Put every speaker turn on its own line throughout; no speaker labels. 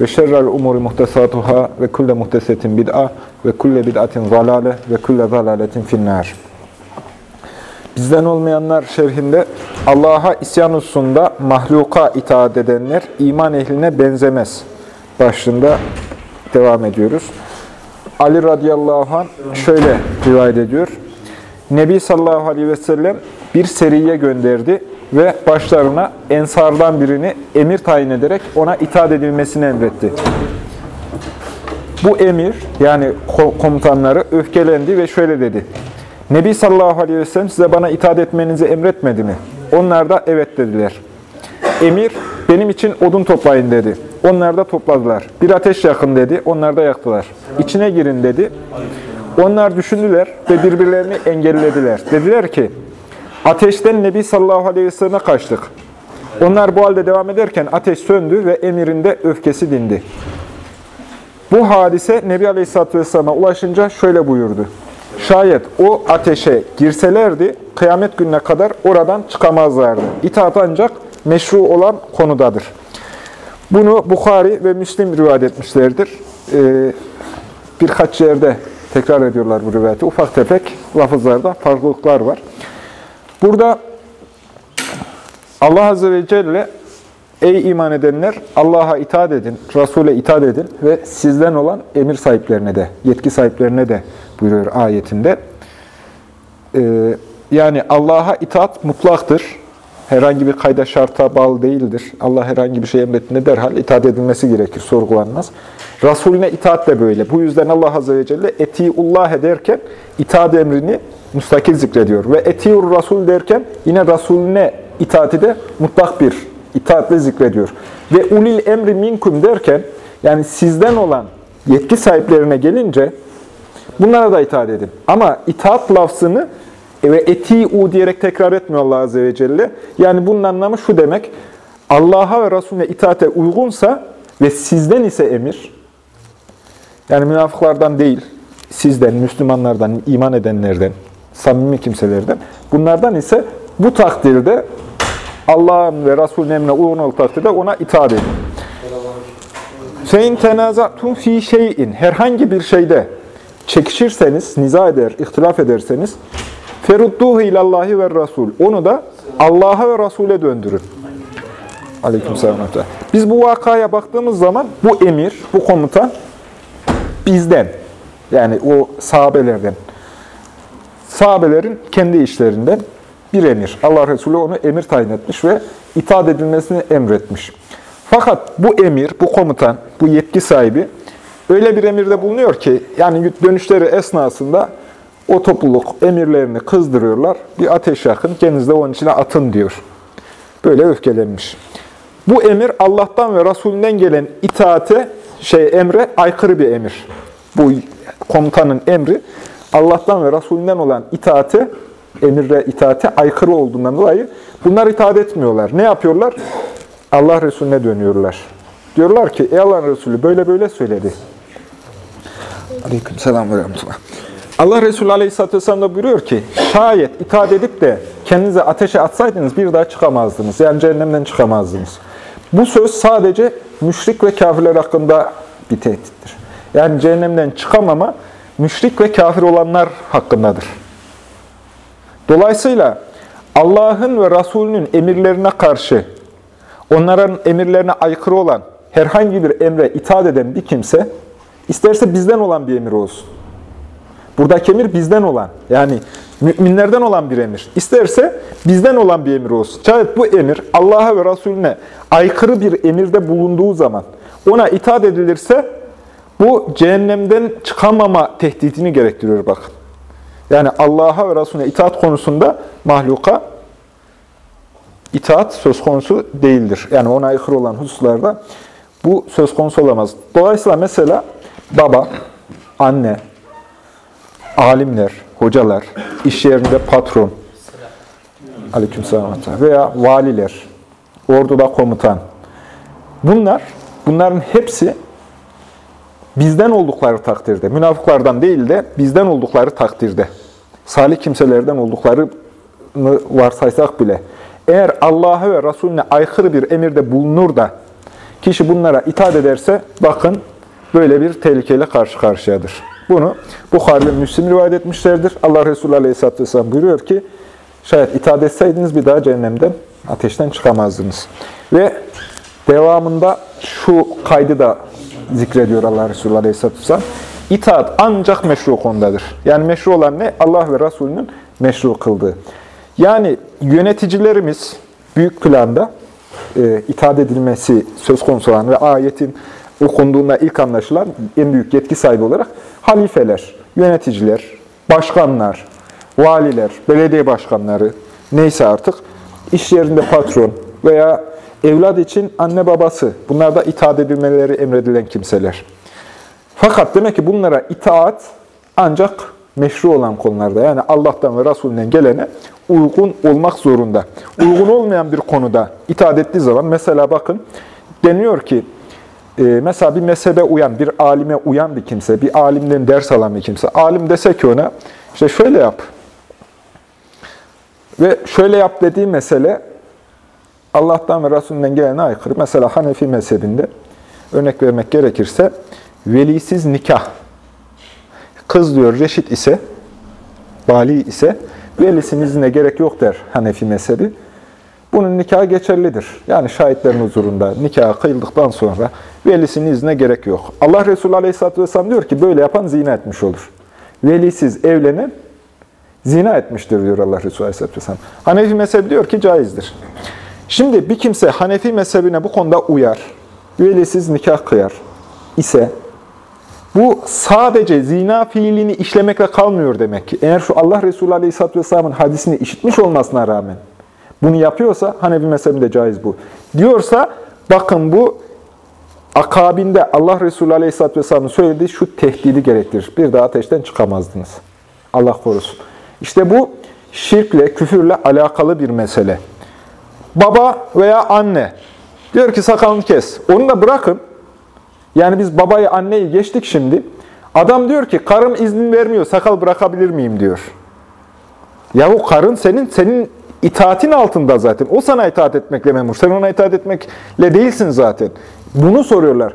ve şerrel umuri muhtesatuhâ ve kulle muhtesetin bid'a ve kulle bid'atin zalâle ve kulle zalâletin finnâr. Bizden olmayanlar şerhinde Allah'a isyan hususunda mahluka itaat edenler iman ehline benzemez başlığında devam ediyoruz. Ali radıyallahu anh şöyle rivayet ediyor. Nebi sallallahu aleyhi ve sellem bir seriye gönderdi ve başlarına ensardan birini emir tayin ederek ona itaat edilmesini emretti. Bu emir yani komutanları öfkelendi ve şöyle dedi. Nebi sallallahu aleyhi ve sellem size bana itaat etmenizi emretmedi mi? Onlar da evet dediler. Emir benim için odun toplayın dedi. Onlar da topladılar. Bir ateş yakın dedi. Onlar da yaktılar. İçine girin dedi. Onlar düşündüler ve birbirlerini engellediler. Dediler ki ateşten Nebi sallallahu aleyhi ve selleme kaçtık. Onlar bu halde devam ederken ateş söndü ve emirinde öfkesi dindi. Bu hadise Nebi aleyhisselatü vesselam'a ulaşınca şöyle buyurdu. Şayet o ateşe girselerdi kıyamet gününe kadar oradan çıkamazlardı. İtaat ancak meşru olan konudadır. Bunu Bukhari ve Müslim rivayet etmişlerdir. Ee, birkaç yerde tekrar ediyorlar bu rivayeti. Ufak tefek lafızlarda farklılıklar var. Burada Allah Azze ve Celle Ey iman edenler Allah'a itaat edin, Resul'e itaat edin ve sizden olan emir sahiplerine de, yetki sahiplerine de buyuruyor ayetinde. Ee, yani Allah'a itaat mutlaktır. Herhangi bir kayda şarta bağlı değildir. Allah herhangi bir şey emrettiğinde derhal itaat edilmesi gerekir, sorgulanmaz. Resulüne itaat de böyle. Bu yüzden Allah Azze ve Celle etiullah ederken itaat emrini müstakil zikrediyor. Ve etiur Rasul derken yine Resulüne itaati de mutlak bir itaatle zikrediyor. Ve ulil emri minkum derken yani sizden olan yetki sahiplerine gelince bunlara da itaat edin. Ama itaat lafzını ve eti'u diyerek tekrar etmiyor Allah Azze ve Celle. Yani bunun anlamı şu demek. Allah'a ve Resulüne itaate uygunsa ve sizden ise emir, yani münafıklardan değil, sizden, Müslümanlardan, iman edenlerden, samimi kimselerden. Bunlardan ise bu takdirde Allah'ın ve Resul'ün emrine uygun olduğu takdirde ona itaat edin. Fein tenazatun fi şeyin herhangi bir şeyde çekişirseniz, niza eder, ihtilaf ederseniz ferudduhu ilallahi ve rasul. Onu da Allah'a ve Resul'e döndürün. Aleykümselam. Biz bu vakaya baktığımız zaman bu emir, bu komuta bizden yani o sahabelerden Sahabelerin kendi işlerinden bir emir. Allah Resulü onu emir tayin etmiş ve itaat edilmesini emretmiş. Fakat bu emir, bu komutan, bu yetki sahibi öyle bir emirde bulunuyor ki yani dönüşleri esnasında o topluluk emirlerini kızdırıyorlar. Bir ateş yakın, kendiniz de onun içine atın diyor. Böyle öfkelenmiş. Bu emir Allah'tan ve Resulünden gelen itaate, şey emre aykırı bir emir. Bu komutanın emri Allah'tan ve Resulünden olan itaate, emirle itaate aykırı olduğundan dolayı bunlar itaat etmiyorlar. Ne yapıyorlar? Allah Resulüne dönüyorlar. Diyorlar ki, ey Allah'ın Resulü böyle böyle söyledi. Aleyküm selam ve rahmetullah. Allah Resulü Aleyhisselatü Vesselam da buyuruyor ki, şayet itaat edip de kendinize ateşe atsaydınız bir daha çıkamazdınız. Yani cehennemden çıkamazdınız. Bu söz sadece müşrik ve kafirler hakkında bir tehdittir. Yani cehennemden çıkamama müşrik ve kafir olanlar hakkındadır. Dolayısıyla Allah'ın ve Resulünün emirlerine karşı, onların emirlerine aykırı olan herhangi bir emre itaat eden bir kimse, isterse bizden olan bir emir olsun. Buradaki emir bizden olan, yani müminlerden olan bir emir. İsterse bizden olan bir emir olsun. Şayet bu emir Allah'a ve Resulüne aykırı bir emirde bulunduğu zaman ona itaat edilirse bu cehennemden çıkamama tehditini gerektiriyor bakın. Yani Allah'a ve Resulüne itaat konusunda mahluka itaat söz konusu değildir. Yani ona aykırı olan hususlarda Bu söz konusu olamaz. Dolayısıyla mesela baba, anne, alimler, hocalar, iş yerinde patron, aleykümselam veya valiler, orduda komutan. Bunlar, bunların hepsi bizden oldukları takdirde, münafıklardan değil de bizden oldukları takdirde, salih kimselerden olduklarını varsaysak bile, eğer Allah'a ve Resulüne aykırı bir emirde bulunur da, kişi bunlara itaat ederse, bakın böyle bir tehlikeyle karşı karşıyadır. Bunu Bukhari ve Müslim rivayet etmişlerdir. Allah Resulü Aleyhisselatü Vesselam buyuruyor ki, şayet itaat etseydiniz bir daha cehennemden, ateşten çıkamazdınız. Ve devamında şu kaydı da zikrediyor Allah Resulü Aleyhisselatü Vesselam. İtaat ancak meşru konudadır. Yani meşru olan ne? Allah ve Resulünün meşru kıldığı. Yani yöneticilerimiz büyük planda e, itaat edilmesi söz konusu olan ve ayetin okunduğunda ilk anlaşılan en büyük yetki sahibi olarak halifeler, yöneticiler, başkanlar, valiler, belediye başkanları, neyse artık, iş yerinde patron veya evlat için anne babası, bunlar da itaat edilmeleri emredilen kimseler. Fakat demek ki bunlara itaat ancak meşru olan konularda, yani Allah'tan ve Resulünden gelene uygun olmak zorunda. Uygun olmayan bir konuda itaat ettiği zaman, mesela bakın, deniyor ki, e, mesela bir mezhebe uyan, bir alime uyan bir kimse, bir alimden ders alan bir kimse, alim dese ki ona, işte şöyle yap, ve şöyle yap dediği mesele Allah'tan ve Resulünden gelene aykırı. Mesela Hanefi mezhebinde örnek vermek gerekirse velisiz nikah. Kız diyor reşit ise, bali ise velisinin iznine gerek yok der Hanefi mezhebi. Bunun nikahı geçerlidir. Yani şahitlerin huzurunda nikahı kıyıldıktan sonra velisinin iznine gerek yok. Allah Resulü Aleyhisselatü Vesselam diyor ki böyle yapan zina etmiş olur. Velisiz evlenen zina etmiştir diyor Allah Resulü Aleyhisselatü Vesselam. Hanefi mezhebi diyor ki caizdir. Şimdi bir kimse Hanefi mezhebine bu konuda uyar, velisiz nikah kıyar ise bu sadece zina fiilini işlemekle kalmıyor demek ki. Eğer şu Allah Resulü Aleyhisselatü Vesselam'ın hadisini işitmiş olmasına rağmen bunu yapıyorsa Hanefi mezhebinde caiz bu. Diyorsa bakın bu akabinde Allah Resulü Aleyhisselatü Vesselam'ın söylediği şu tehdidi gerektirir. Bir daha ateşten çıkamazdınız. Allah korusun. İşte bu şirkle, küfürle alakalı bir mesele. Baba veya anne diyor ki sakalını kes. Onu da bırakın. Yani biz babayı, anneyi geçtik şimdi. Adam diyor ki karım izin vermiyor, sakal bırakabilir miyim diyor. Yahu karın senin senin itaatin altında zaten. O sana itaat etmekle memur. Sen ona itaat etmekle değilsin zaten. Bunu soruyorlar.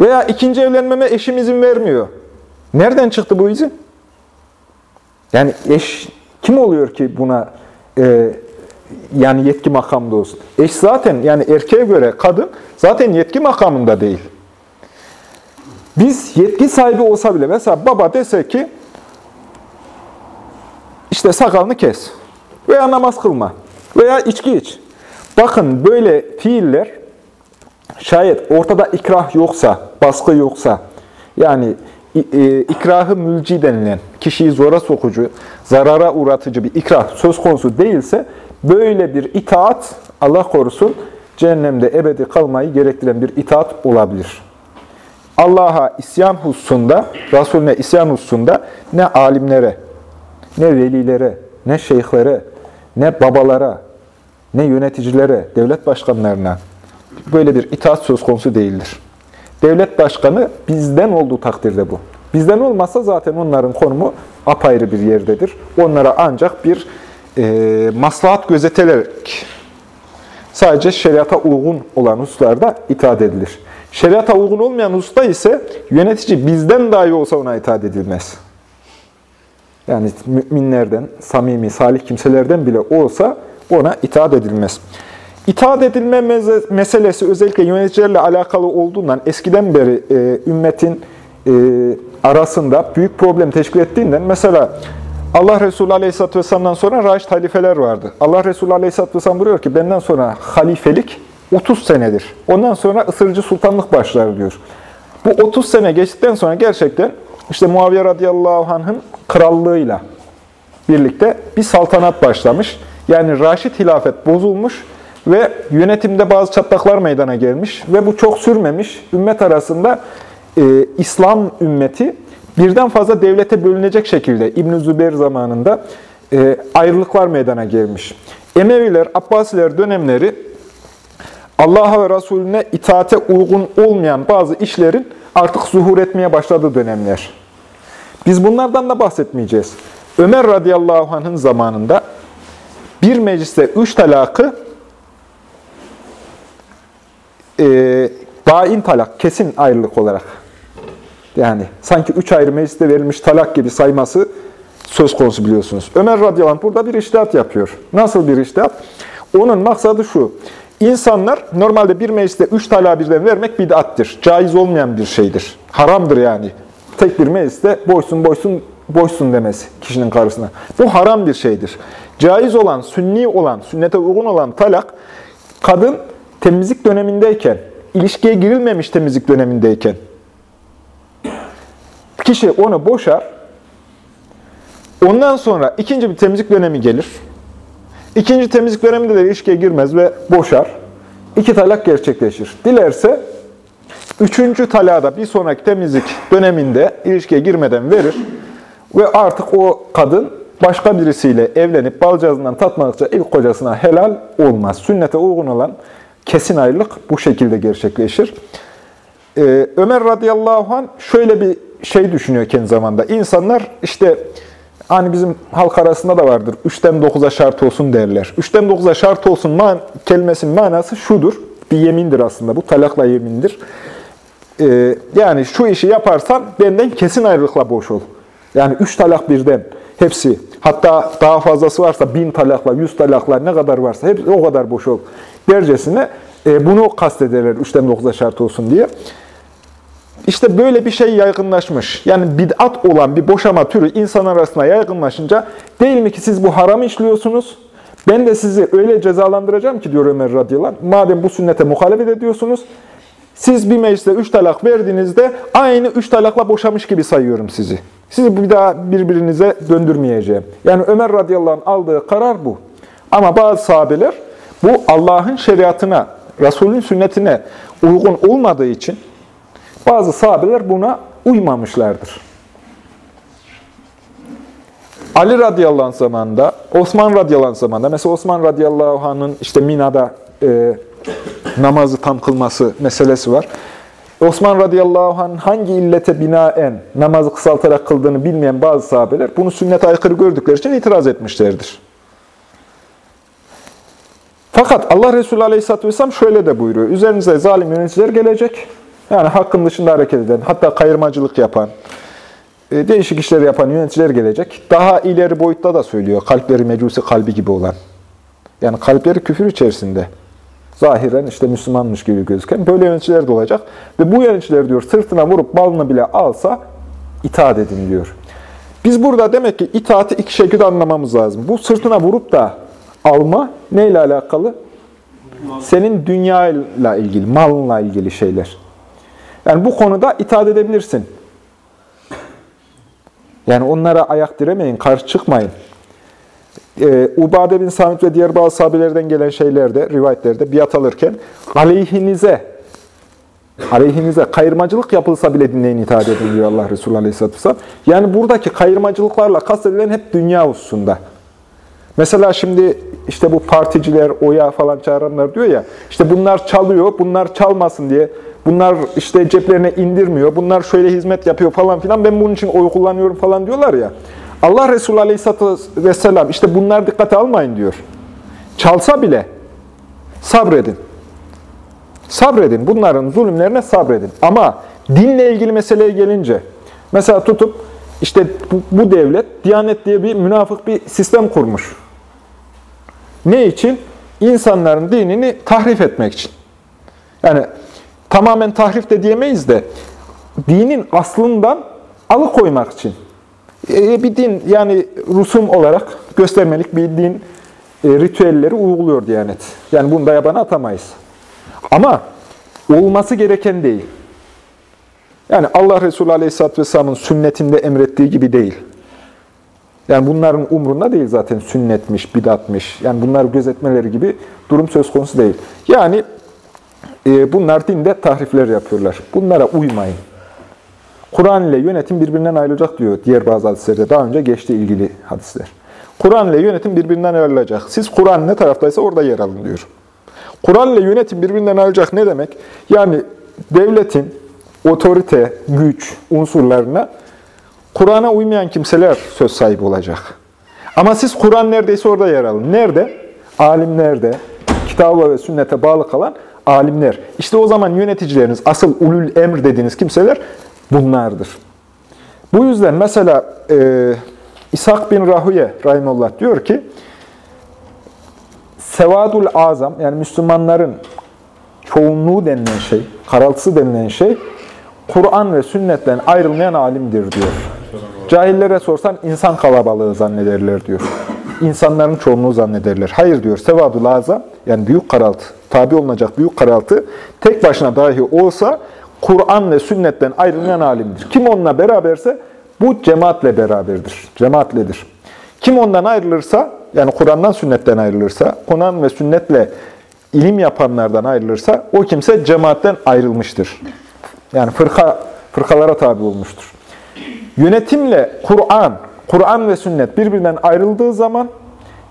Veya ikinci evlenmeme eşim izin vermiyor. Nereden çıktı bu izin? Yani eş kim oluyor ki buna e, yani yetki makamında olsun? Eş zaten yani erkeğe göre kadın zaten yetki makamında değil. Biz yetki sahibi olsa bile mesela baba dese ki işte sakalını kes veya namaz kılma veya içki iç. Bakın böyle fiiller şayet ortada ikrah yoksa, baskı yoksa yani e, ikrahı mülci denilen, kişiyi zora sokucu, zarara uğratıcı bir ikrah söz konusu değilse, böyle bir itaat, Allah korusun, cehennemde ebedi kalmayı gerektiren bir itaat olabilir. Allah'a isyan hususunda, Resulüne isyan hususunda ne alimlere, ne velilere, ne şeyhlere, ne babalara, ne yöneticilere, devlet başkanlarına böyle bir itaat söz konusu değildir. Devlet başkanı bizden olduğu takdirde bu. Bizden olmazsa zaten onların konumu apayrı bir yerdedir. Onlara ancak bir e, maslahat gözeterek sadece şeriata uygun olan hususlarda itaat edilir. Şeriata uygun olmayan hususta ise yönetici bizden dahi olsa ona itaat edilmez. Yani müminlerden, samimi, salih kimselerden bile olsa ona itaat edilmez. İtaat edilme meselesi özellikle yöneticilerle alakalı olduğundan eskiden beri e, ümmetin e, arasında büyük problem teşkil ettiğinden mesela Allah Resulü Aleyhisselatü Vesselam'dan sonra raşit halifeler vardı. Allah Resulü Aleyhisselatü Vesselam buyuruyor ki benden sonra halifelik 30 senedir. Ondan sonra ısırıcı sultanlık başlar diyor. Bu 30 sene geçtikten sonra gerçekten işte Muaviye radıyallahu anh'ın krallığıyla birlikte bir saltanat başlamış. Yani Raşid hilafet bozulmuş Ve yönetimde bazı çatlaklar meydana gelmiş ve bu çok sürmemiş. Ümmet arasında e, İslam ümmeti birden fazla devlete bölünecek şekilde İbn-i Zübeyir zamanında e, ayrılıklar meydana gelmiş. Emeviler, Abbasiler dönemleri Allah'a ve Resulüne itaate uygun olmayan bazı işlerin artık zuhur etmeye başladığı dönemler. Biz bunlardan da bahsetmeyeceğiz. Ömer radıyallahu anh'ın zamanında bir mecliste üç talakı e, bain talak, kesin ayrılık olarak yani sanki üç ayrı mecliste verilmiş talak gibi sayması söz konusu biliyorsunuz. Ömer radıyallahu anh burada bir iştihat yapıyor. Nasıl bir iştihat? Onun maksadı şu. İnsanlar normalde bir mecliste üç talak birden vermek bid'attir. Caiz olmayan bir şeydir. Haramdır yani. Tek bir mecliste boysun boysun boysun demesi kişinin karısına. Bu haram bir şeydir. Caiz olan, sünni olan, sünnete uygun olan talak, kadın temizlik dönemindeyken, ilişkiye girilmemiş temizlik dönemindeyken, kişi onu boşar, ondan sonra ikinci bir temizlik dönemi gelir. İkinci temizlik döneminde de ilişkiye girmez ve boşar. İki talak gerçekleşir. Dilerse üçüncü talada bir sonraki temizlik döneminde ilişkiye girmeden verir. Ve artık o kadın başka birisiyle evlenip balcağızından tatmadıkça ilk kocasına helal olmaz. Sünnete uygun olan kesin ayrılık bu şekilde gerçekleşir. Ee, Ömer radıyallahu anh şöyle bir şey düşünüyor kendi zamanda. İnsanlar işte hani bizim halk arasında da vardır. Üçten 9'a şart olsun derler. Üçten 9'a şart olsun man kelimesinin manası şudur. Bir yemindir aslında bu. Talakla yemindir. Ee, yani şu işi yaparsan benden kesin ayrılıkla boş ol. Yani üç talak birden hepsi hatta daha fazlası varsa bin talakla, yüz talakla ne kadar varsa hepsi o kadar boş ol dercesine e, bunu kastederler üçten dokuza şart olsun diye. İşte böyle bir şey yaygınlaşmış. Yani bid'at olan bir boşama türü insan arasında yaygınlaşınca değil mi ki siz bu haram işliyorsunuz? Ben de sizi öyle cezalandıracağım ki diyor Ömer radıyallahu anh. Madem bu sünnete muhalefet ediyorsunuz, siz bir mecliste üç talak verdiğinizde aynı üç talakla boşamış gibi sayıyorum sizi. Sizi bir daha birbirinize döndürmeyeceğim. Yani Ömer radıyallahu anh aldığı karar bu. Ama bazı sahabeler bu Allah'ın şeriatına, Resulün sünnetine uygun olmadığı için bazı sahabeler buna uymamışlardır. Ali radıyallahu anh zamanında, Osman radıyallahu anh zamanında, mesela Osman radıyallahu anh'ın işte Mina'da e, namazı tam kılması meselesi var. Osman radıyallahu anh hangi illete binaen namazı kısaltarak kıldığını bilmeyen bazı sahabeler bunu sünnet aykırı gördükleri için itiraz etmişlerdir. Fakat Allah Resulü aleyhisselatü vesselam şöyle de buyuruyor. Üzerinize zalim yöneticiler gelecek. Yani hakkın dışında hareket eden, hatta kayırmacılık yapan, e, değişik işler yapan yöneticiler gelecek. Daha ileri boyutta da söylüyor. Kalpleri mecusi kalbi gibi olan. Yani kalpleri küfür içerisinde. Zahiren işte Müslümanmış gibi gözüken böyle yöneticiler de olacak. Ve bu yöneticiler diyor sırtına vurup balını bile alsa itaat edin diyor. Biz burada demek ki itaati iki şekilde anlamamız lazım. Bu sırtına vurup da alma neyle alakalı? Senin dünyayla ilgili, malınla ilgili şeyler. Yani bu konuda itaat edebilirsin. Yani onlara ayak diremeyin, karşı çıkmayın. Ee, Ubade bin Samit ve diğer bazı sahabelerden gelen şeylerde, rivayetlerde biat alırken aleyhinize, aleyhinize kayırmacılık yapılsa bile dinleyin itaat edin diyor Allah Resulü Aleyhisselatü Vesselam. Yani buradaki kayırmacılıklarla kastedilen hep dünya hususunda. Mesela şimdi işte bu particiler, oya falan çağıranlar diyor ya, işte bunlar çalıyor, bunlar çalmasın diye, bunlar işte ceplerine indirmiyor, bunlar şöyle hizmet yapıyor falan filan, ben bunun için oy kullanıyorum falan diyorlar ya. Allah Resulü Aleyhisselatü Vesselam işte bunlar dikkate almayın diyor. Çalsa bile sabredin. Sabredin. Bunların zulümlerine sabredin. Ama dinle ilgili meseleye gelince, mesela tutup işte bu, devlet Diyanet diye bir münafık bir sistem kurmuş. Ne için? İnsanların dinini tahrif etmek için. Yani tamamen tahrif de diyemeyiz de dinin aslından alıkoymak için. E, bir din yani rusum olarak göstermelik bir din e, ritüelleri uyguluyor Diyanet. Yani bunu da yabana atamayız. Ama olması gereken değil. Yani Allah Resulü Aleyhisselatü Vesselam'ın sünnetinde emrettiği gibi değil. Yani bunların umrunda değil zaten sünnetmiş, bidatmış. Yani bunları gözetmeleri gibi durum söz konusu değil. Yani e, bunlar dinde tahrifler yapıyorlar. Bunlara uymayın. Kur'an ile yönetim birbirinden ayrılacak diyor diğer bazı hadislerde. Daha önce geçti ilgili hadisler. Kur'an ile yönetim birbirinden ayrılacak. Siz Kur'an ne taraftaysa orada yer alın diyor. Kur'an ile yönetim birbirinden ayrılacak ne demek? Yani devletin otorite, güç unsurlarına Kur'an'a uymayan kimseler söz sahibi olacak. Ama siz Kur'an neredeyse orada yer alın. Nerede? Alimlerde, kitaba ve sünnete bağlı kalan alimler. İşte o zaman yöneticileriniz, asıl ulul emr dediğiniz kimseler bunlardır. Bu yüzden mesela e, İshak bin Rahuye Rahimullah diyor ki, Sevadul Azam, yani Müslümanların çoğunluğu denilen şey, karaltısı denilen şey, Kur'an ve sünnetten ayrılmayan alimdir diyor. Cahillere sorsan insan kalabalığı zannederler diyor. İnsanların çoğunluğu zannederler. Hayır diyor, Sevadul Azam, yani büyük karaltı, tabi olunacak büyük karaltı, tek başına dahi olsa Kur'an ve sünnetten ayrılmayan alimdir. Kim onunla beraberse bu cemaatle beraberdir, cemaatledir. Kim ondan ayrılırsa, yani Kur'an'dan sünnetten ayrılırsa, Kur'an ve sünnetle ilim yapanlardan ayrılırsa, o kimse cemaatten ayrılmıştır. Yani fırka, fırkalara tabi olmuştur. Yönetimle Kur'an, Kur'an ve sünnet birbirinden ayrıldığı zaman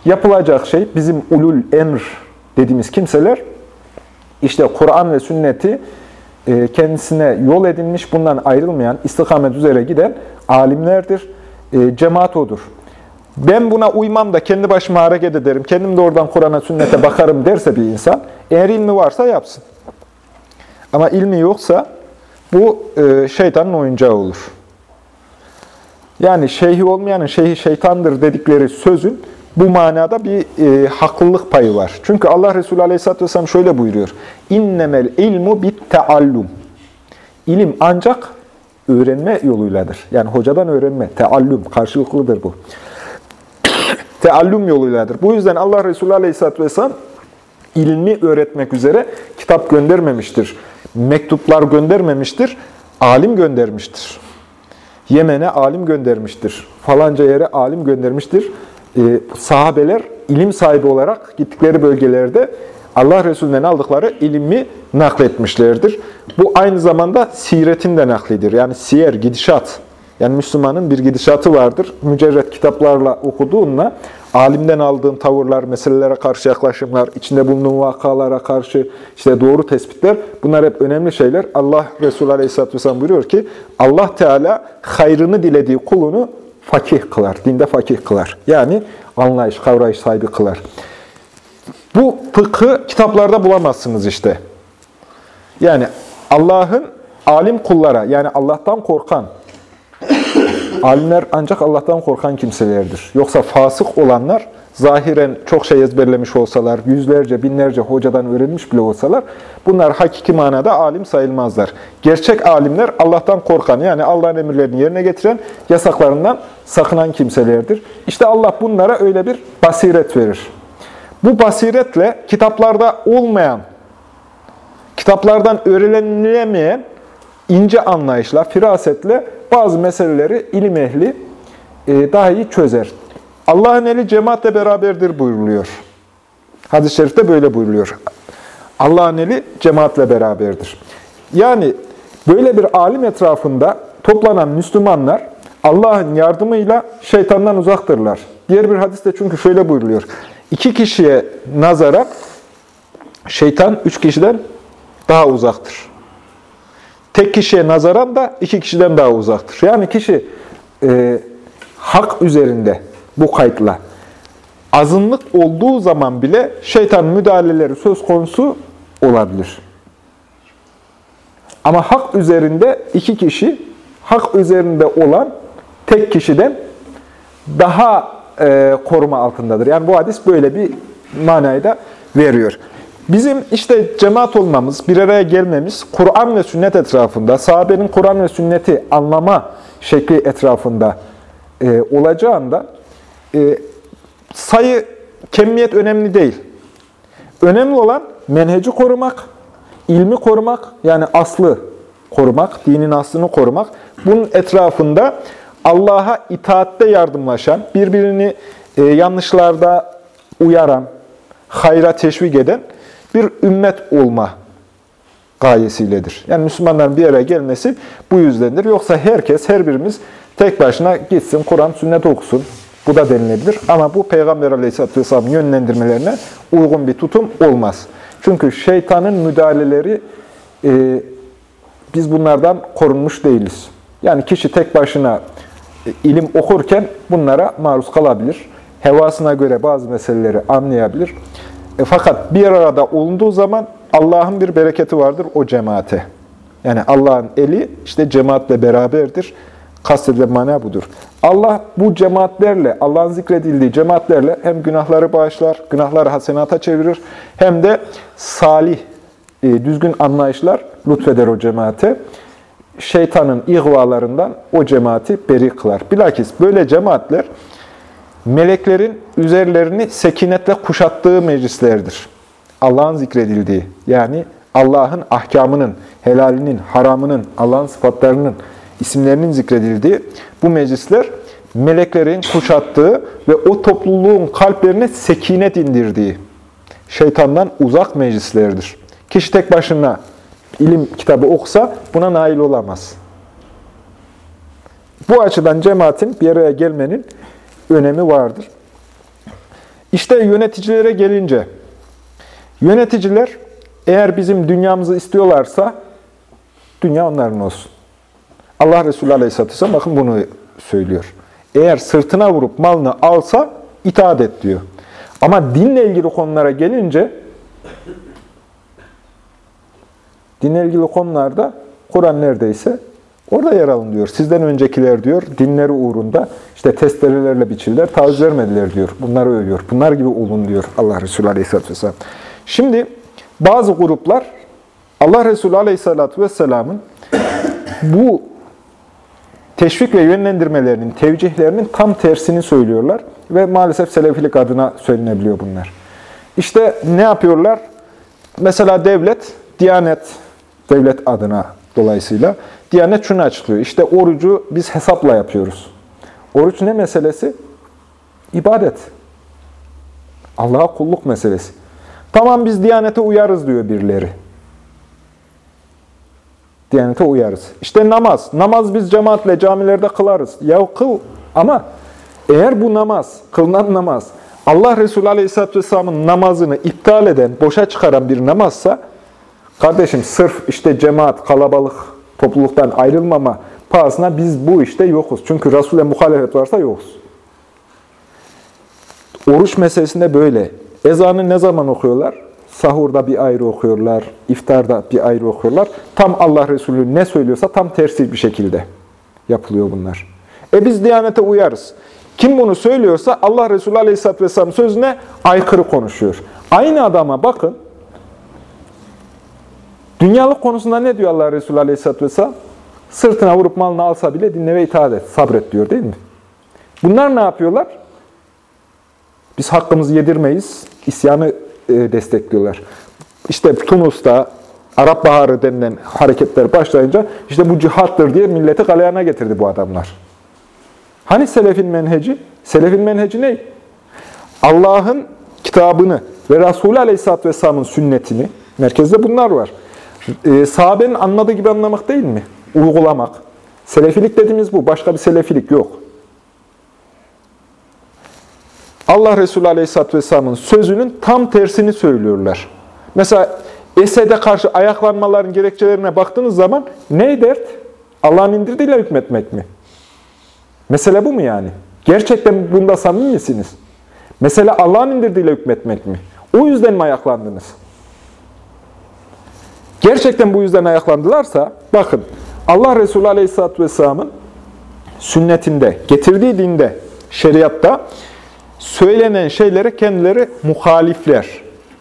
yapılacak şey, bizim ulul emr dediğimiz kimseler, işte Kur'an ve sünneti e, kendisine yol edinmiş, bundan ayrılmayan, istikamet üzere giden alimlerdir. E, cemaat odur. Ben buna uymam da kendi başıma hareket ederim, kendim de oradan Kur'an'a, sünnete bakarım derse bir insan, eğer ilmi varsa yapsın. Ama ilmi yoksa bu e, şeytanın oyuncağı olur. Yani şeyhi olmayanın şeyhi şeytandır dedikleri sözün bu manada bir e, haklılık payı var. Çünkü Allah Resulü Aleyhisselatü Vesselam şöyle buyuruyor. İnnemel ilmu bit teallum. İlim ancak öğrenme yoluyladır. Yani hocadan öğrenme, teallüm, karşılıklıdır bu. teallüm yoluyladır. Bu yüzden Allah Resulü Aleyhisselatü Vesselam ilmi öğretmek üzere kitap göndermemiştir. Mektuplar göndermemiştir, alim göndermiştir. Yemen'e alim göndermiştir. Falanca yere alim göndermiştir. Ee, sahabeler ilim sahibi olarak gittikleri bölgelerde Allah Resulü'nden aldıkları ilmi nakletmişlerdir. Bu aynı zamanda siretin de naklidir. Yani siyer, gidişat. Yani Müslümanın bir gidişatı vardır. Mücerret kitaplarla okuduğunla alimden aldığın tavırlar, meselelere karşı yaklaşımlar, içinde bulunduğun vakalara karşı işte doğru tespitler bunlar hep önemli şeyler. Allah Resulü Aleyhisselatü Vesselam buyuruyor ki Allah Teala hayrını dilediği kulunu fakih kılar, dinde fakih kılar. Yani anlayış, kavrayış sahibi kılar. Bu fıkhı kitaplarda bulamazsınız işte. Yani Allah'ın alim kullara, yani Allah'tan korkan, alimler ancak Allah'tan korkan kimselerdir. Yoksa fasık olanlar, zahiren çok şey ezberlemiş olsalar, yüzlerce, binlerce hocadan öğrenmiş bile olsalar, bunlar hakiki manada alim sayılmazlar. Gerçek alimler Allah'tan korkan, yani Allah'ın emirlerini yerine getiren, yasaklarından sakınan kimselerdir. İşte Allah bunlara öyle bir basiret verir. Bu basiretle kitaplarda olmayan, kitaplardan öğrenilemeyen ince anlayışla, firasetle bazı meseleleri ilim ehli e, daha iyi çözer. Allah'ın eli cemaatle beraberdir buyuruluyor. Hadis-i şerifte böyle buyuruluyor. Allah'ın eli cemaatle beraberdir. Yani böyle bir alim etrafında toplanan Müslümanlar Allah'ın yardımıyla şeytandan uzaktırlar. Diğer bir hadiste çünkü şöyle buyuruluyor. İki kişiye nazaran şeytan üç kişiden daha uzaktır. Tek kişiye nazaran da iki kişiden daha uzaktır. Yani kişi e, hak üzerinde bu kayıtla azınlık olduğu zaman bile şeytan müdahaleleri söz konusu olabilir. Ama hak üzerinde iki kişi, hak üzerinde olan tek kişiden daha e, koruma altındadır. Yani bu hadis böyle bir manayı da veriyor. Bizim işte cemaat olmamız, bir araya gelmemiz, Kur'an ve sünnet etrafında, sahabenin Kur'an ve sünneti anlama şekli etrafında e, olacağında e, sayı, kemiyet önemli değil. Önemli olan menheci korumak, ilmi korumak, yani aslı korumak, dinin aslını korumak. Bunun etrafında Allah'a itaatte yardımlaşan, birbirini e, yanlışlarda uyaran, hayra teşvik eden bir ümmet olma gayesiyledir. Yani Müslümanların bir araya gelmesi bu yüzdendir. Yoksa herkes, her birimiz tek başına gitsin, Kur'an, sünnet okusun. Bu da denilebilir. Ama bu Peygamber Aleyhisselatü Vesselam'ın yönlendirmelerine uygun bir tutum olmaz. Çünkü şeytanın müdahaleleri, e, biz bunlardan korunmuş değiliz. Yani kişi tek başına e, ilim okurken bunlara maruz kalabilir. Hevasına göre bazı meseleleri anlayabilir. E, fakat bir arada olunduğu zaman Allah'ın bir bereketi vardır o cemaate. Yani Allah'ın eli işte cemaatle beraberdir. Kastedilen mana budur. Allah bu cemaatlerle, Allah'ın zikredildiği cemaatlerle hem günahları bağışlar, günahları hasenata çevirir, hem de salih, e, düzgün anlayışlar lütfeder o cemaate. Şeytanın ihvalarından o cemaati beri kılar. Bilakis böyle cemaatler, meleklerin üzerlerini sekinetle kuşattığı meclislerdir. Allah'ın zikredildiği, yani Allah'ın ahkamının, helalinin, haramının, Allah'ın sıfatlarının, isimlerinin zikredildiği bu meclisler meleklerin kuşattığı ve o topluluğun kalplerine sekinet indirdiği şeytandan uzak meclislerdir. Kişi tek başına ilim kitabı okusa buna nail olamaz. Bu açıdan cemaatin bir araya gelmenin önemi vardır. İşte yöneticilere gelince, yöneticiler eğer bizim dünyamızı istiyorlarsa dünya onların olsun. Allah Resulü Aleyhisselatü Vesselam bakın bunu söylüyor. Eğer sırtına vurup malını alsa itaat et diyor. Ama dinle ilgili konulara gelince dinle ilgili konularda Kur'an neredeyse orada yer alın diyor. Sizden öncekiler diyor dinleri uğrunda işte testerelerle biçildiler, taviz vermediler diyor. Bunları övüyor. Bunlar gibi olun diyor Allah Resulü Aleyhisselatü Vesselam. Şimdi bazı gruplar Allah Resulü Aleyhisselatü Vesselam'ın bu teşvik ve yönlendirmelerinin, tevcihlerinin tam tersini söylüyorlar. Ve maalesef selefilik adına söylenebiliyor bunlar. İşte ne yapıyorlar? Mesela devlet, Diyanet, devlet adına dolayısıyla, Diyanet şunu açıklıyor. İşte orucu biz hesapla yapıyoruz. Oruç ne meselesi? İbadet. Allah'a kulluk meselesi. Tamam biz Diyanete uyarız diyor birileri. Diyanete uyarız. İşte namaz. Namaz biz cemaatle camilerde kılarız. Ya kıl ama eğer bu namaz, kılınan namaz, Allah Resulü Aleyhisselatü Vesselam'ın namazını iptal eden, boşa çıkaran bir namazsa, kardeşim sırf işte cemaat, kalabalık, topluluktan ayrılmama pahasına biz bu işte yokuz. Çünkü Resul'e muhalefet varsa yokuz. Oruç meselesinde böyle. Ezanı ne zaman okuyorlar? Sahurda bir ayrı okuyorlar, iftarda bir ayrı okuyorlar. Tam Allah Resulü ne söylüyorsa tam tersi bir şekilde yapılıyor bunlar. E biz Diyanete uyarız. Kim bunu söylüyorsa Allah Resulü Aleyhisselatü Vesselam sözüne aykırı konuşuyor. Aynı adama bakın. Dünyalık konusunda ne diyor Allah Resulü Aleyhisselatü Vesselam? Sırtına vurup malını alsa bile dinle ve itaat et, sabret diyor değil mi? Bunlar ne yapıyorlar? Biz hakkımızı yedirmeyiz, isyanı e, destekliyorlar. İşte Tunus'ta Arap Baharı denilen hareketler başlayınca işte bu cihattır diye milleti galeyana getirdi bu adamlar. Hani selefin menheci? Selefin menheci ne? Allah'ın kitabını ve Resulü Aleyhisselatü Vesselam'ın sünnetini, merkezde bunlar var. E, sahabenin anladığı gibi anlamak değil mi? Uygulamak. Selefilik dediğimiz bu. Başka bir selefilik yok. Allah Resulü Aleyhisselatü Vesselam'ın sözünün tam tersini söylüyorlar. Mesela Esed'e karşı ayaklanmaların gerekçelerine baktığınız zaman ne dert? Allah'ın indirdiğiyle hükmetmek mi? Mesele bu mu yani? Gerçekten bunda samimi misiniz? Mesele Allah'ın indirdiğiyle hükmetmek mi? O yüzden mi ayaklandınız? Gerçekten bu yüzden ayaklandılarsa, bakın Allah Resulü Aleyhisselatü Vesselam'ın sünnetinde, getirdiği dinde, şeriatta söylenen şeylere kendileri muhalifler.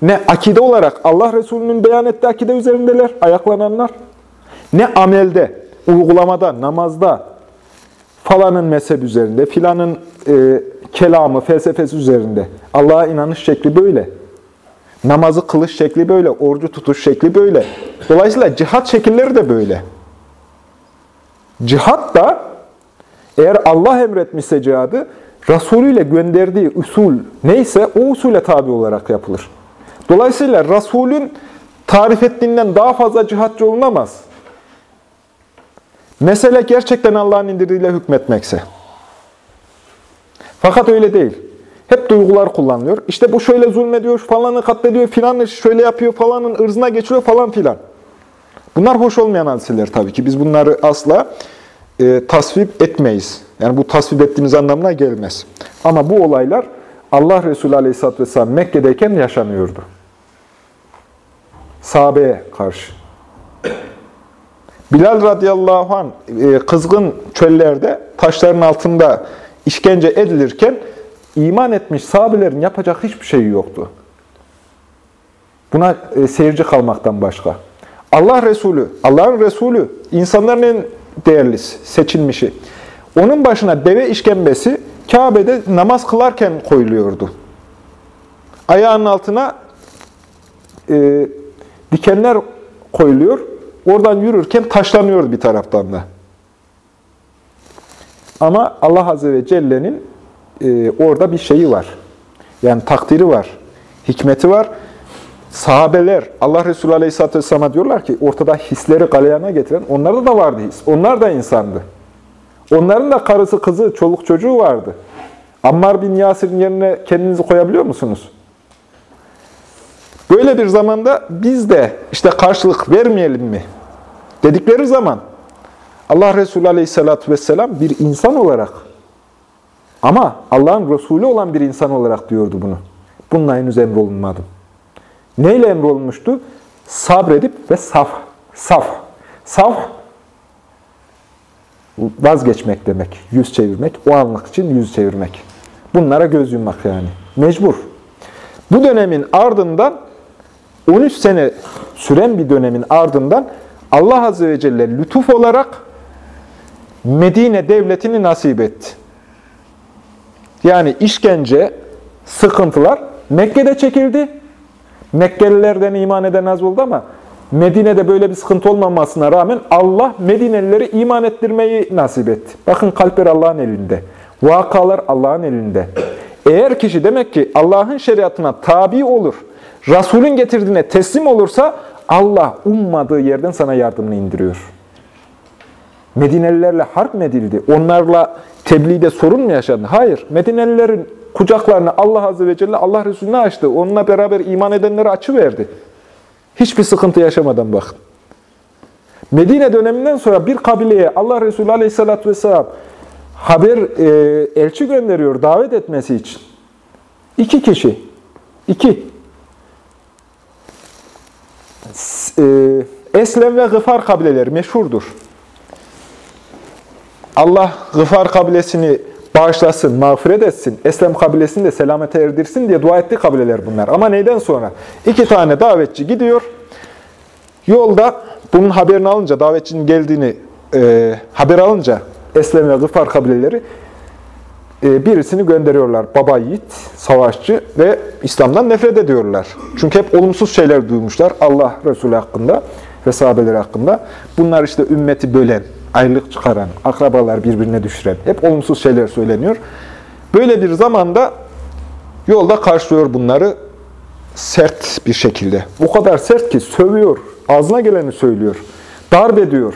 Ne akide olarak Allah Resulü'nün beyan ettiği akide üzerindeler, ayaklananlar. Ne amelde, uygulamada, namazda, falanın mezhep üzerinde, filanın e, kelamı, felsefesi üzerinde. Allah'a inanış şekli böyle. Namazı kılış şekli böyle, orucu tutuş şekli böyle. Dolayısıyla cihat şekilleri de böyle. Cihat da Eğer Allah emretmişse cihadı, Resulü ile gönderdiği usul neyse o usule tabi olarak yapılır. Dolayısıyla Resulün tarif ettiğinden daha fazla cihatçı olunamaz. Mesele gerçekten Allah'ın indirdiğiyle hükmetmekse. Fakat öyle değil. Hep duygular kullanılıyor. İşte bu şöyle zulmediyor, falanı katlediyor, filanı şöyle yapıyor, falanın ırzına geçiyor falan filan. Bunlar hoş olmayan hadiseler tabii ki. Biz bunları asla e, tasvip etmeyiz. Yani bu tasvip ettiğimiz anlamına gelmez. Ama bu olaylar Allah Resulü Aleyhisselatü Vesselam Mekke'deyken yaşanıyordu. Sahabeye karşı. Bilal radıyallahu anh e, kızgın çöllerde taşların altında işkence edilirken iman etmiş sahabelerin yapacak hiçbir şeyi yoktu. Buna e, seyirci kalmaktan başka. Allah Resulü, Allah'ın Resulü, insanların en değerlisi, seçilmişi. Onun başına deve işkembesi Kabe'de namaz kılarken koyuluyordu. Ayağının altına e, dikenler koyuluyor. Oradan yürürken taşlanıyor bir taraftan da. Ama Allah Azze ve Celle'nin e, orada bir şeyi var. Yani takdiri var, hikmeti var. Sahabeler, Allah Resulü Aleyhisselatü Vesselam'a diyorlar ki ortada hisleri galeyana getiren, onlarda da vardı his. Onlar da insandı. Onların da karısı, kızı, çoluk çocuğu vardı. Ammar bin Yasir'in yerine kendinizi koyabiliyor musunuz? Böyle bir zamanda biz de işte karşılık vermeyelim mi? Dedikleri zaman Allah Resulü Aleyhisselatü Vesselam bir insan olarak ama Allah'ın Resulü olan bir insan olarak diyordu bunu. Bununla henüz emrolunmadım. Neyle emrolunmuştu? Sabredip ve saf. Saf. Saf vazgeçmek demek. Yüz çevirmek. O anlık için yüz çevirmek. Bunlara göz yummak yani. Mecbur. Bu dönemin ardından 13 sene süren bir dönemin ardından Allah Azze ve Celle lütuf olarak Medine devletini nasip etti. Yani işkence, sıkıntılar Mekke'de çekildi. Mekkelilerden iman eden az oldu ama Medine'de böyle bir sıkıntı olmamasına rağmen Allah Medinelileri iman ettirmeyi nasip etti. Bakın kalpler Allah'ın elinde. Vakalar Allah'ın elinde. Eğer kişi demek ki Allah'ın şeriatına tabi olur, Resulün getirdiğine teslim olursa Allah ummadığı yerden sana yardımını indiriyor. Medinelilerle harp mı edildi? Onlarla tebliğde sorun mu yaşandı? Hayır. Medinelilerin kucaklarını Allah Azze ve Celle Allah Resulüne açtı. Onunla beraber iman edenleri açıverdi. Hiçbir sıkıntı yaşamadan bakın. Medine döneminden sonra bir kabileye Allah Resulü Aleyhisselatü Vesselam haber, e, elçi gönderiyor davet etmesi için. İki kişi. iki. E, Eslem ve Gıfar kabileleri meşhurdur. Allah Gıfar kabilesini bağışlasın, mağfiret etsin, Eslem kabilesini de selamete erdirsin diye dua ettiği kabileler bunlar. Ama neyden sonra? İki tane davetçi gidiyor. Yolda bunun haberini alınca, davetçinin geldiğini e, haber alınca Eslem ve Gıfar kabileleri e, birisini gönderiyorlar. Baba yiğit, savaşçı ve İslam'dan nefret ediyorlar. Çünkü hep olumsuz şeyler duymuşlar Allah Resulü hakkında ve sahabeleri hakkında. Bunlar işte ümmeti bölen, ayrılık çıkaran, akrabalar birbirine düşüren, hep olumsuz şeyler söyleniyor. Böyle bir zamanda yolda karşılıyor bunları sert bir şekilde. O kadar sert ki sövüyor, ağzına geleni söylüyor, darp ediyor.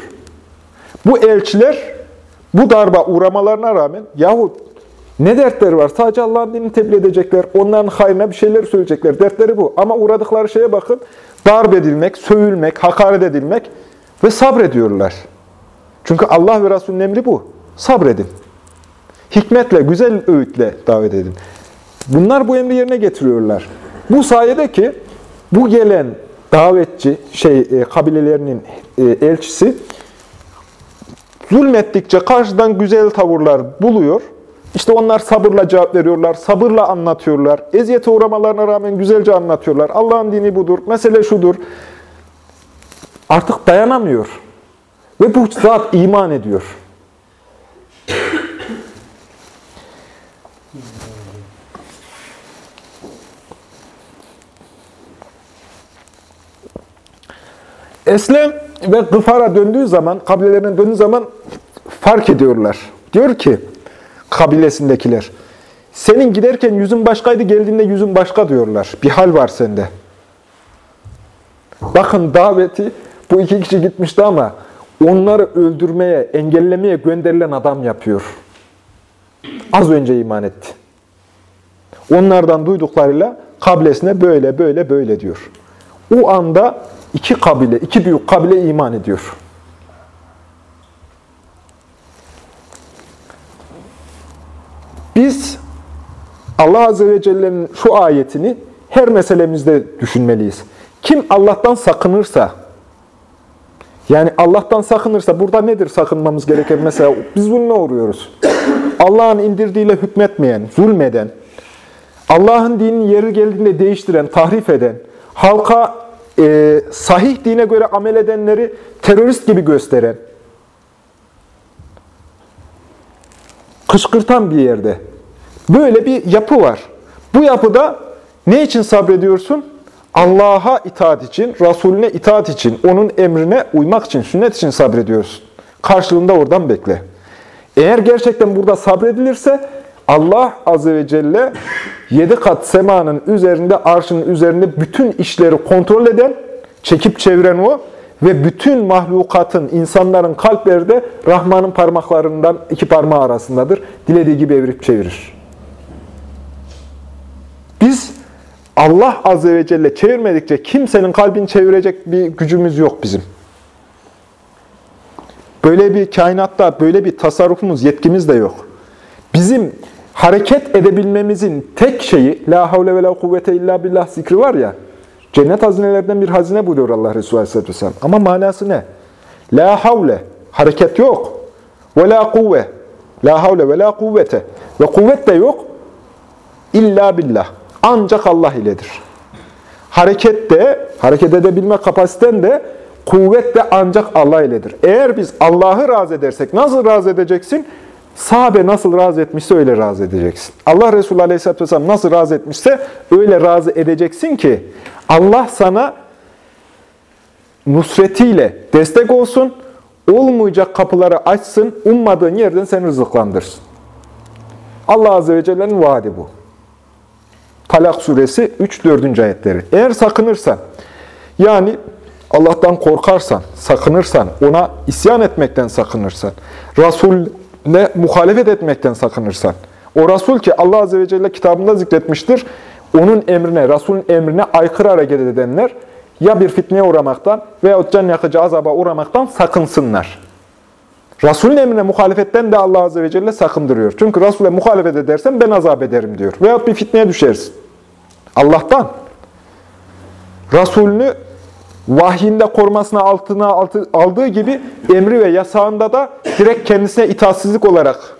Bu elçiler bu darba uğramalarına rağmen yahut ne dertleri var? Sadece Allah'ın dinini tebliğ edecekler, onların hayrına bir şeyler söyleyecekler. Dertleri bu. Ama uğradıkları şeye bakın, darp edilmek, sövülmek, hakaret edilmek ve sabrediyorlar. Çünkü Allah ve Resulünün emri bu. Sabredin. Hikmetle, güzel öğütle davet edin. Bunlar bu emri yerine getiriyorlar. Bu sayede ki bu gelen davetçi, şey e, kabilelerinin e, elçisi zulmettikçe karşıdan güzel tavırlar buluyor. İşte onlar sabırla cevap veriyorlar, sabırla anlatıyorlar. Eziyete uğramalarına rağmen güzelce anlatıyorlar. Allah'ın dini budur, mesele şudur. Artık dayanamıyor. Ve bu zat iman ediyor. Eslem ve Gıfar'a döndüğü zaman, kabilelerine döndüğü zaman fark ediyorlar. Diyor ki kabilesindekiler, senin giderken yüzün başkaydı, geldiğinde yüzün başka diyorlar. Bir hal var sende. Bakın daveti bu iki kişi gitmişti ama onları öldürmeye, engellemeye gönderilen adam yapıyor. Az önce iman etti. Onlardan duyduklarıyla kabilesine böyle böyle böyle diyor. O anda iki kabile, iki büyük kabile iman ediyor. Biz Allah Azze ve Celle'nin şu ayetini her meselemizde düşünmeliyiz. Kim Allah'tan sakınırsa, yani Allah'tan sakınırsa, burada nedir sakınmamız gereken? Mesela biz zulme uğruyoruz. Allah'ın indirdiğiyle hükmetmeyen, zulmeden, Allah'ın dinini yeri geldiğinde değiştiren, tahrif eden, halka e, sahih dine göre amel edenleri terörist gibi gösteren, kışkırtan bir yerde. Böyle bir yapı var. Bu yapıda ne için sabrediyorsun? Allah'a itaat için, Resulüne itaat için, onun emrine uymak için, sünnet için sabrediyorsun. Karşılığında oradan bekle. Eğer gerçekten burada sabredilirse Allah Azze ve Celle yedi kat semanın üzerinde, arşının üzerinde bütün işleri kontrol eden, çekip çeviren o ve bütün mahlukatın, insanların kalpleri de Rahman'ın parmaklarından iki parmağı arasındadır. Dilediği gibi evirip çevirir. Biz Allah Azze ve Celle çevirmedikçe kimsenin kalbini çevirecek bir gücümüz yok bizim. Böyle bir kainatta, böyle bir tasarrufumuz, yetkimiz de yok. Bizim hareket edebilmemizin tek şeyi, la havle ve la kuvvete illa billah zikri var ya, cennet hazinelerden bir hazine buluyor Allah Resulü Aleyhisselatü Vesselam. Ama manası ne? La havle, hareket yok. Ve la kuvve, la havle ve la kuvvete. Ve kuvvet de yok, illa billah. Ancak Allah iledir. Hareket de, hareket edebilme kapasiten de, kuvvet de ancak Allah iledir. Eğer biz Allah'ı razı edersek, nasıl razı edeceksin? Sahabe nasıl razı etmişse öyle razı edeceksin. Allah Resulü Aleyhisselatü Vesselam nasıl razı etmişse öyle razı edeceksin ki Allah sana nusretiyle destek olsun, olmayacak kapıları açsın, ummadığın yerden seni rızıklandırsın. Allah Azze ve Celle'nin vaadi bu. Talak suresi 3-4. ayetleri. Eğer sakınırsan, yani Allah'tan korkarsan, sakınırsan, ona isyan etmekten sakınırsan, Resul'ne muhalefet etmekten sakınırsan, o Resul ki Allah Azze ve Celle kitabında zikretmiştir, onun emrine, Resul'ün emrine aykırı hareket edenler ya bir fitneye uğramaktan veya can yakıcı azaba uğramaktan sakınsınlar. Resulün emrine muhalefetten de Allah Azze ve Celle sakındırıyor. Çünkü Resul'e muhalefet edersen ben azap ederim diyor. Veya bir fitneye düşersin. Allah'tan. Resulünü vahyinde korumasına altına altı, aldığı gibi emri ve yasağında da direkt kendisine itaatsizlik olarak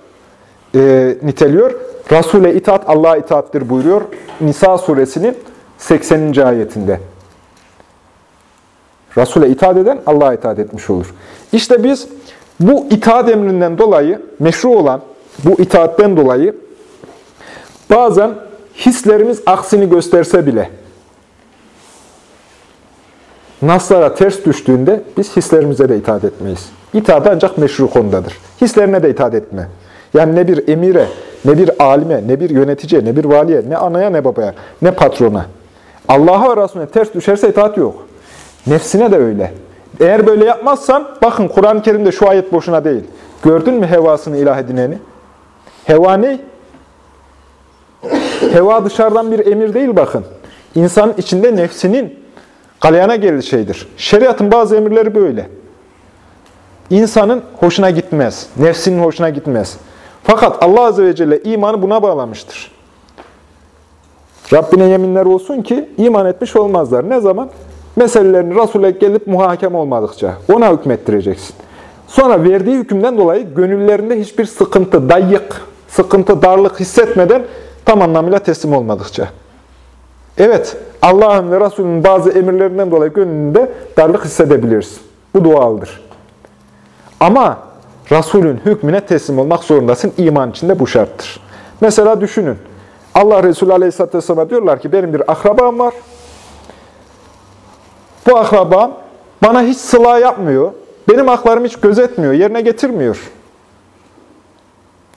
e, niteliyor. Resul'e itaat Allah'a itaattir buyuruyor. Nisa suresinin 80. ayetinde. Resul'e itaat eden Allah'a itaat etmiş olur. İşte biz bu itaat emrinden dolayı, meşru olan bu itaatten dolayı bazen hislerimiz aksini gösterse bile naslara ters düştüğünde biz hislerimize de itaat etmeyiz. İtaat ancak meşru konudadır. Hislerine de itaat etme. Yani ne bir emire, ne bir alime, ne bir yöneticiye, ne bir valiye, ne anaya, ne babaya, ne patrona. Allah'a ve Resulüne ters düşerse itaat yok. Nefsine de öyle. Eğer böyle yapmazsan, bakın Kur'an-ı Kerim'de şu ayet boşuna değil. Gördün mü hevasını ilah edineni? Heva ne? Heva dışarıdan bir emir değil bakın. İnsanın içinde nefsinin galyana gelir şeydir. Şeriatın bazı emirleri böyle. İnsanın hoşuna gitmez. Nefsinin hoşuna gitmez. Fakat Allah Azze ve Celle imanı buna bağlamıştır. Rabbine yeminler olsun ki iman etmiş olmazlar. Ne zaman? Meselelerini Resul'e gelip muhakeme olmadıkça. Ona hükmettireceksin. Sonra verdiği hükümden dolayı gönüllerinde hiçbir sıkıntı, dayık, sıkıntı, darlık hissetmeden tam anlamıyla teslim olmadıkça. Evet, Allah'ın ve Resulünün bazı emirlerinden dolayı gönlünde darlık hissedebilirsin. Bu doğaldır. Ama Resulün hükmüne teslim olmak zorundasın. İman içinde bu şarttır. Mesela düşünün. Allah Resulü Aleyhisselatü Vesselam'a diyorlar ki benim bir akrabam var. Bu akrabam bana hiç sıla yapmıyor. Benim haklarımı hiç gözetmiyor, yerine getirmiyor.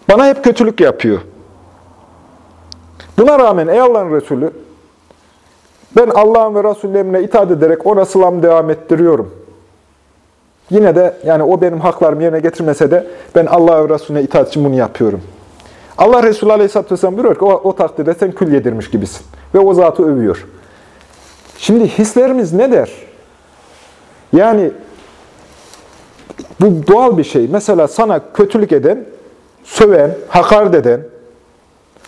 Bana hep kötülük yapıyor. Buna rağmen ey Allah'ın Resulü, ben Allah'ın ve Resullerine itaat ederek ona sılam devam ettiriyorum. Yine de yani o benim haklarımı yerine getirmese de ben Allah ve Resulüne itaat için bunu yapıyorum. Allah Resulü Aleyhisselatü Vesselam buyuruyor ki o, o takdirde sen kül yedirmiş gibisin. Ve o zatı övüyor. Şimdi hislerimiz ne der? Yani bu doğal bir şey. Mesela sana kötülük eden, söven, hakaret eden,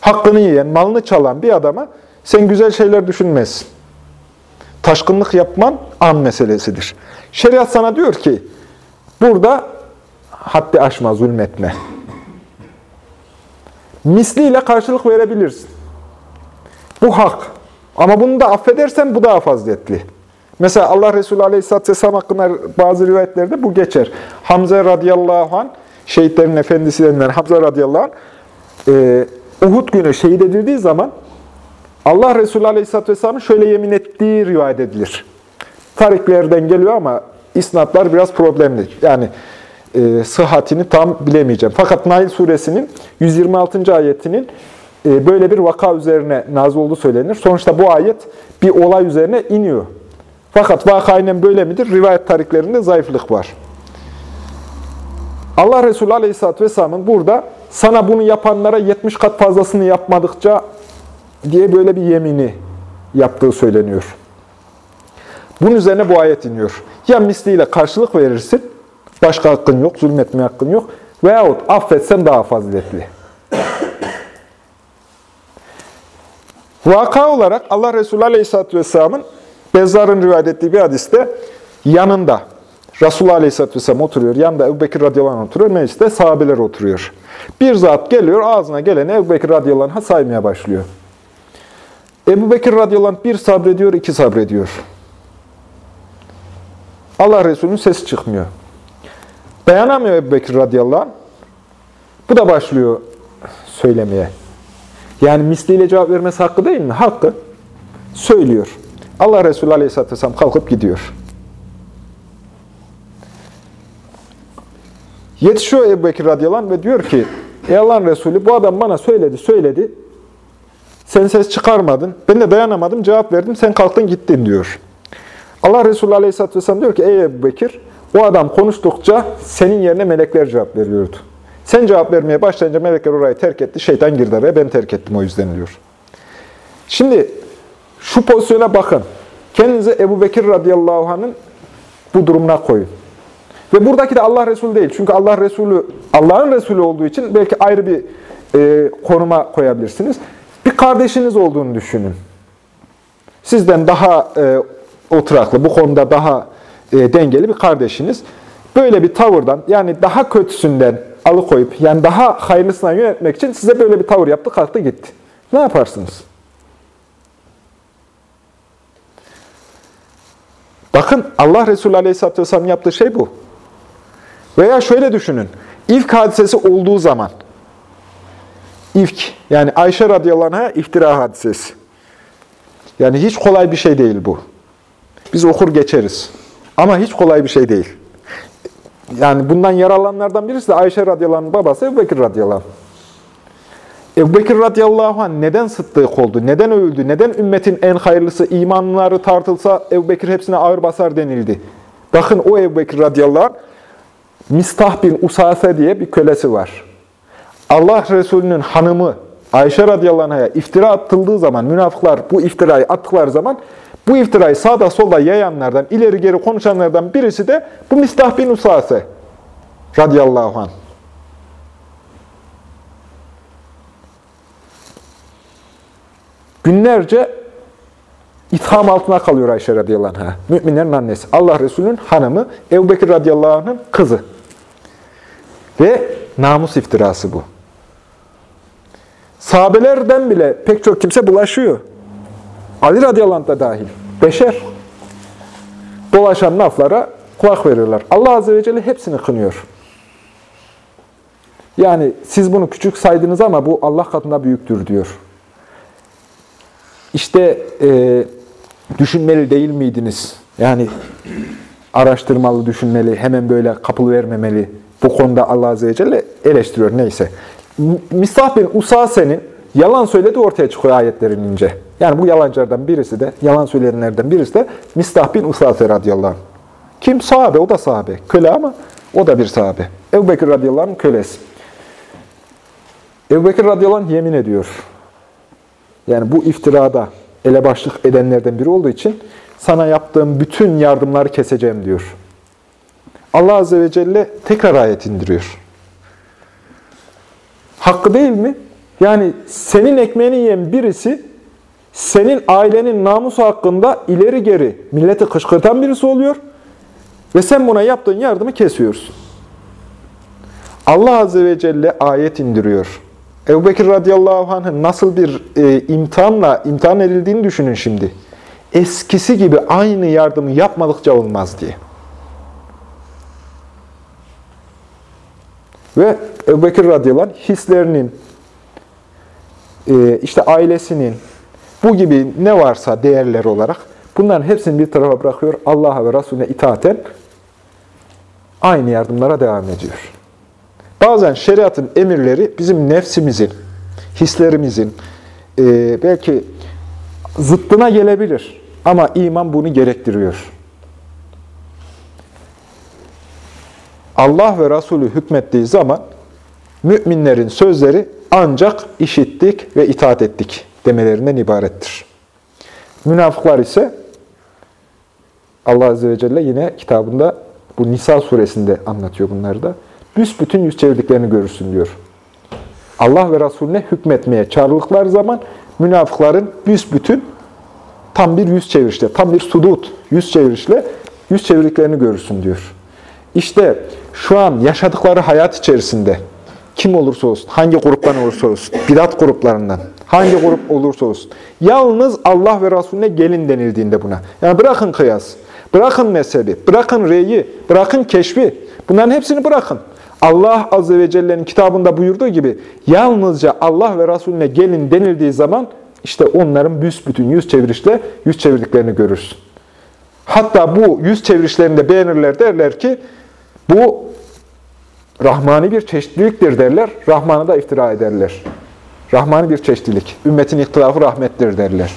hakkını yiyen, malını çalan bir adama sen güzel şeyler düşünmezsin. Taşkınlık yapman an meselesidir. Şeriat sana diyor ki, burada haddi aşma, zulmetme. Misliyle karşılık verebilirsin. Bu hak. Ama bunu da affedersen bu daha faziletli. Mesela Allah Resulü Aleyhisselatü Vesselam hakkında bazı rivayetlerde bu geçer. Hamza radıyallahu anh, şehitlerin efendisi denilen Hamza radıyallahu anh, e, Uhud günü şehit edildiği zaman Allah Resulü Aleyhisselatü Vesselam'ın şöyle yemin ettiği rivayet edilir. Tariklerden geliyor ama isnatlar biraz problemli. Yani e, sıhhatini tam bilemeyeceğim. Fakat Nail suresinin 126. ayetinin böyle bir vaka üzerine nazı olduğu söylenir. Sonuçta bu ayet bir olay üzerine iniyor. Fakat vaka aynen böyle midir? Rivayet tariklerinde zayıflık var. Allah Resulü Aleyhisselatü Vesselam'ın burada sana bunu yapanlara 70 kat fazlasını yapmadıkça diye böyle bir yemini yaptığı söyleniyor. Bunun üzerine bu ayet iniyor. Ya misliyle karşılık verirsin, başka hakkın yok, zulmetme hakkın yok. Veyahut affetsen daha faziletli. Vaka olarak Allah Resulü Aleyhisselatü Vesselam'ın Bezzar'ın rivayet ettiği bir hadiste yanında Resulullah Aleyhisselatü Vesselam oturuyor. Yanında Ebu Bekir radıyallahu oturuyor. Mecliste sahabeler oturuyor. Bir zat geliyor ağzına geleni Ebu Bekir radıyallahu saymaya başlıyor. Ebu Bekir radıyallahu anh bir sabrediyor, iki sabrediyor. Allah Resulü'nün sesi çıkmıyor. Dayanamıyor Ebu Bekir radıyallahu. Bu da başlıyor söylemeye. Yani misliyle cevap vermesi hakkı değil mi? Hakkı. Söylüyor. Allah Resulü Aleyhisselatü Vesselam kalkıp gidiyor. Yetişiyor Ebu Bekir radıyallahu ve diyor ki, Ey Allah'ın Resulü bu adam bana söyledi, söyledi. Sen ses çıkarmadın. Ben de dayanamadım, cevap verdim. Sen kalktın gittin diyor. Allah Resulü Aleyhisselatü Vesselam diyor ki, Ey Ebu Bekir, o adam konuştukça senin yerine melekler cevap veriyordu. Sen cevap vermeye başlayınca melekler orayı terk etti. Şeytan girdi araya. Ben terk ettim o yüzden diyor. Şimdi şu pozisyona bakın. Kendinizi Ebu Bekir radıyallahu anh'ın bu durumuna koyun. Ve buradaki de Allah Resulü değil. Çünkü Allah Resulü, Allah'ın Resulü olduğu için belki ayrı bir e, konuma koyabilirsiniz. Bir kardeşiniz olduğunu düşünün. Sizden daha e, oturaklı, bu konuda daha e, dengeli bir kardeşiniz. Böyle bir tavırdan, yani daha kötüsünden alıkoyup, yani daha hayırlısına yönetmek için size böyle bir tavır yaptı, kalktı gitti. Ne yaparsınız? Bakın Allah Resulü Aleyhisselatü Vesselam yaptığı şey bu. Veya şöyle düşünün. İfk hadisesi olduğu zaman, ifk, yani Ayşe radıyallahu anh'a iftira hadisesi. Yani hiç kolay bir şey değil bu. Biz okur geçeriz. Ama hiç kolay bir şey değil. Yani bundan yararlananlardan birisi de Ayşe radıyallahu babası Ebu Bekir radıyallahu. Ebu Bekir radıyallahu anh neden sıddık oldu? Neden övüldü? Neden ümmetin en hayırlısı imanları tartılsa Ebu Bekir hepsine ağır basar denildi? Bakın o Ebu Bekir radıyallahu anh Mistah bin Usase diye bir kölesi var. Allah Resulü'nün hanımı Ayşe radıyallahu anh'a iftira atıldığı zaman, münafıklar bu iftirayı attıkları zaman bu iftirayı sağda solda yayanlardan, ileri geri konuşanlardan birisi de bu Mistah bin Usase radıyallahu anh. Günlerce itham altına kalıyor Ayşe radıyallahu anh'a. Müminlerin annesi. Allah Resulü'nün hanımı, Ebu Bekir radıyallahu anh'ın kızı. Ve namus iftirası bu. Sahabelerden bile pek çok kimse bulaşıyor. Ali radıyallahu anh da dahil. Beşer. Dolaşan laflara kulak veriyorlar. Allah azze ve celle hepsini kınıyor. Yani siz bunu küçük saydınız ama bu Allah katında büyüktür diyor. İşte e, düşünmeli değil miydiniz? Yani araştırmalı, düşünmeli, hemen böyle kapılı vermemeli. Bu konuda Allah Azze ve Celle eleştiriyor neyse. Misah bin Usase'nin yalan söylediği ortaya çıkıyor ayetlerin ince. Yani bu yalancılardan birisi de, yalan söyleyenlerden birisi de Mistah bin Usase radıyallahu anh. Kim? Sahabe, o da sahabe. Köle ama o da bir sahabe. Ebu Bekir radıyallahu anh kölesi. Ebu Bekir radıyallahu anh yemin ediyor. Yani bu iftirada elebaşlık edenlerden biri olduğu için sana yaptığım bütün yardımları keseceğim diyor. Allah Azze ve Celle tekrar ayet indiriyor. Hakkı değil mi? Yani senin ekmeğini yiyen birisi senin ailenin namusu hakkında ileri geri milleti kışkırtan birisi oluyor ve sen buna yaptığın yardımı kesiyorsun. Allah Azze ve Celle ayet indiriyor. Ebu Bekir radıyallahu anh'ın nasıl bir e, imtihanla imtihan edildiğini düşünün şimdi. Eskisi gibi aynı yardımı yapmadıkça olmaz diye. Ve Ebu Bekir radıyallahu anh hislerinin, e, işte ailesinin, bu gibi ne varsa değerler olarak bunların hepsini bir tarafa bırakıyor. Allah'a ve Resulüne itaaten aynı yardımlara devam ediyor. Bazen şeriatın emirleri bizim nefsimizin, hislerimizin e, belki zıttına gelebilir. Ama iman bunu gerektiriyor. Allah ve Resulü hükmettiği zaman müminlerin sözleri ancak işittik ve itaat ettik demelerinden ibarettir. Münafıklar ise Allah Azze ve Celle yine kitabında bu Nisa suresinde anlatıyor bunları da. Büsbütün yüz çevirdiklerini görürsün diyor. Allah ve Resulüne hükmetmeye çağrıldıkları zaman münafıkların büsbütün tam bir yüz çevirişle, tam bir sudut, yüz çevirişle yüz çevirdiklerini görürsün diyor. İşte şu an yaşadıkları hayat içerisinde kim olursa olsun, hangi gruptan olursa olsun, bidat gruplarından, hangi grup olursa olsun, yalnız Allah ve Resulüne gelin denildiğinde buna. Yani bırakın kıyas, bırakın mezhebi, bırakın reyi, bırakın keşfi, bunların hepsini bırakın. Allah Azze ve Celle'nin kitabında buyurduğu gibi yalnızca Allah ve Resulüne gelin denildiği zaman işte onların büsbütün yüz çevirişle yüz çevirdiklerini görürsün. Hatta bu yüz çevirişlerinde beğenirler derler ki bu rahmani bir çeşitliliktir derler. Rahman'a da iftira ederler. Rahmani bir çeşitlilik. Ümmetin ihtilafı rahmettir derler.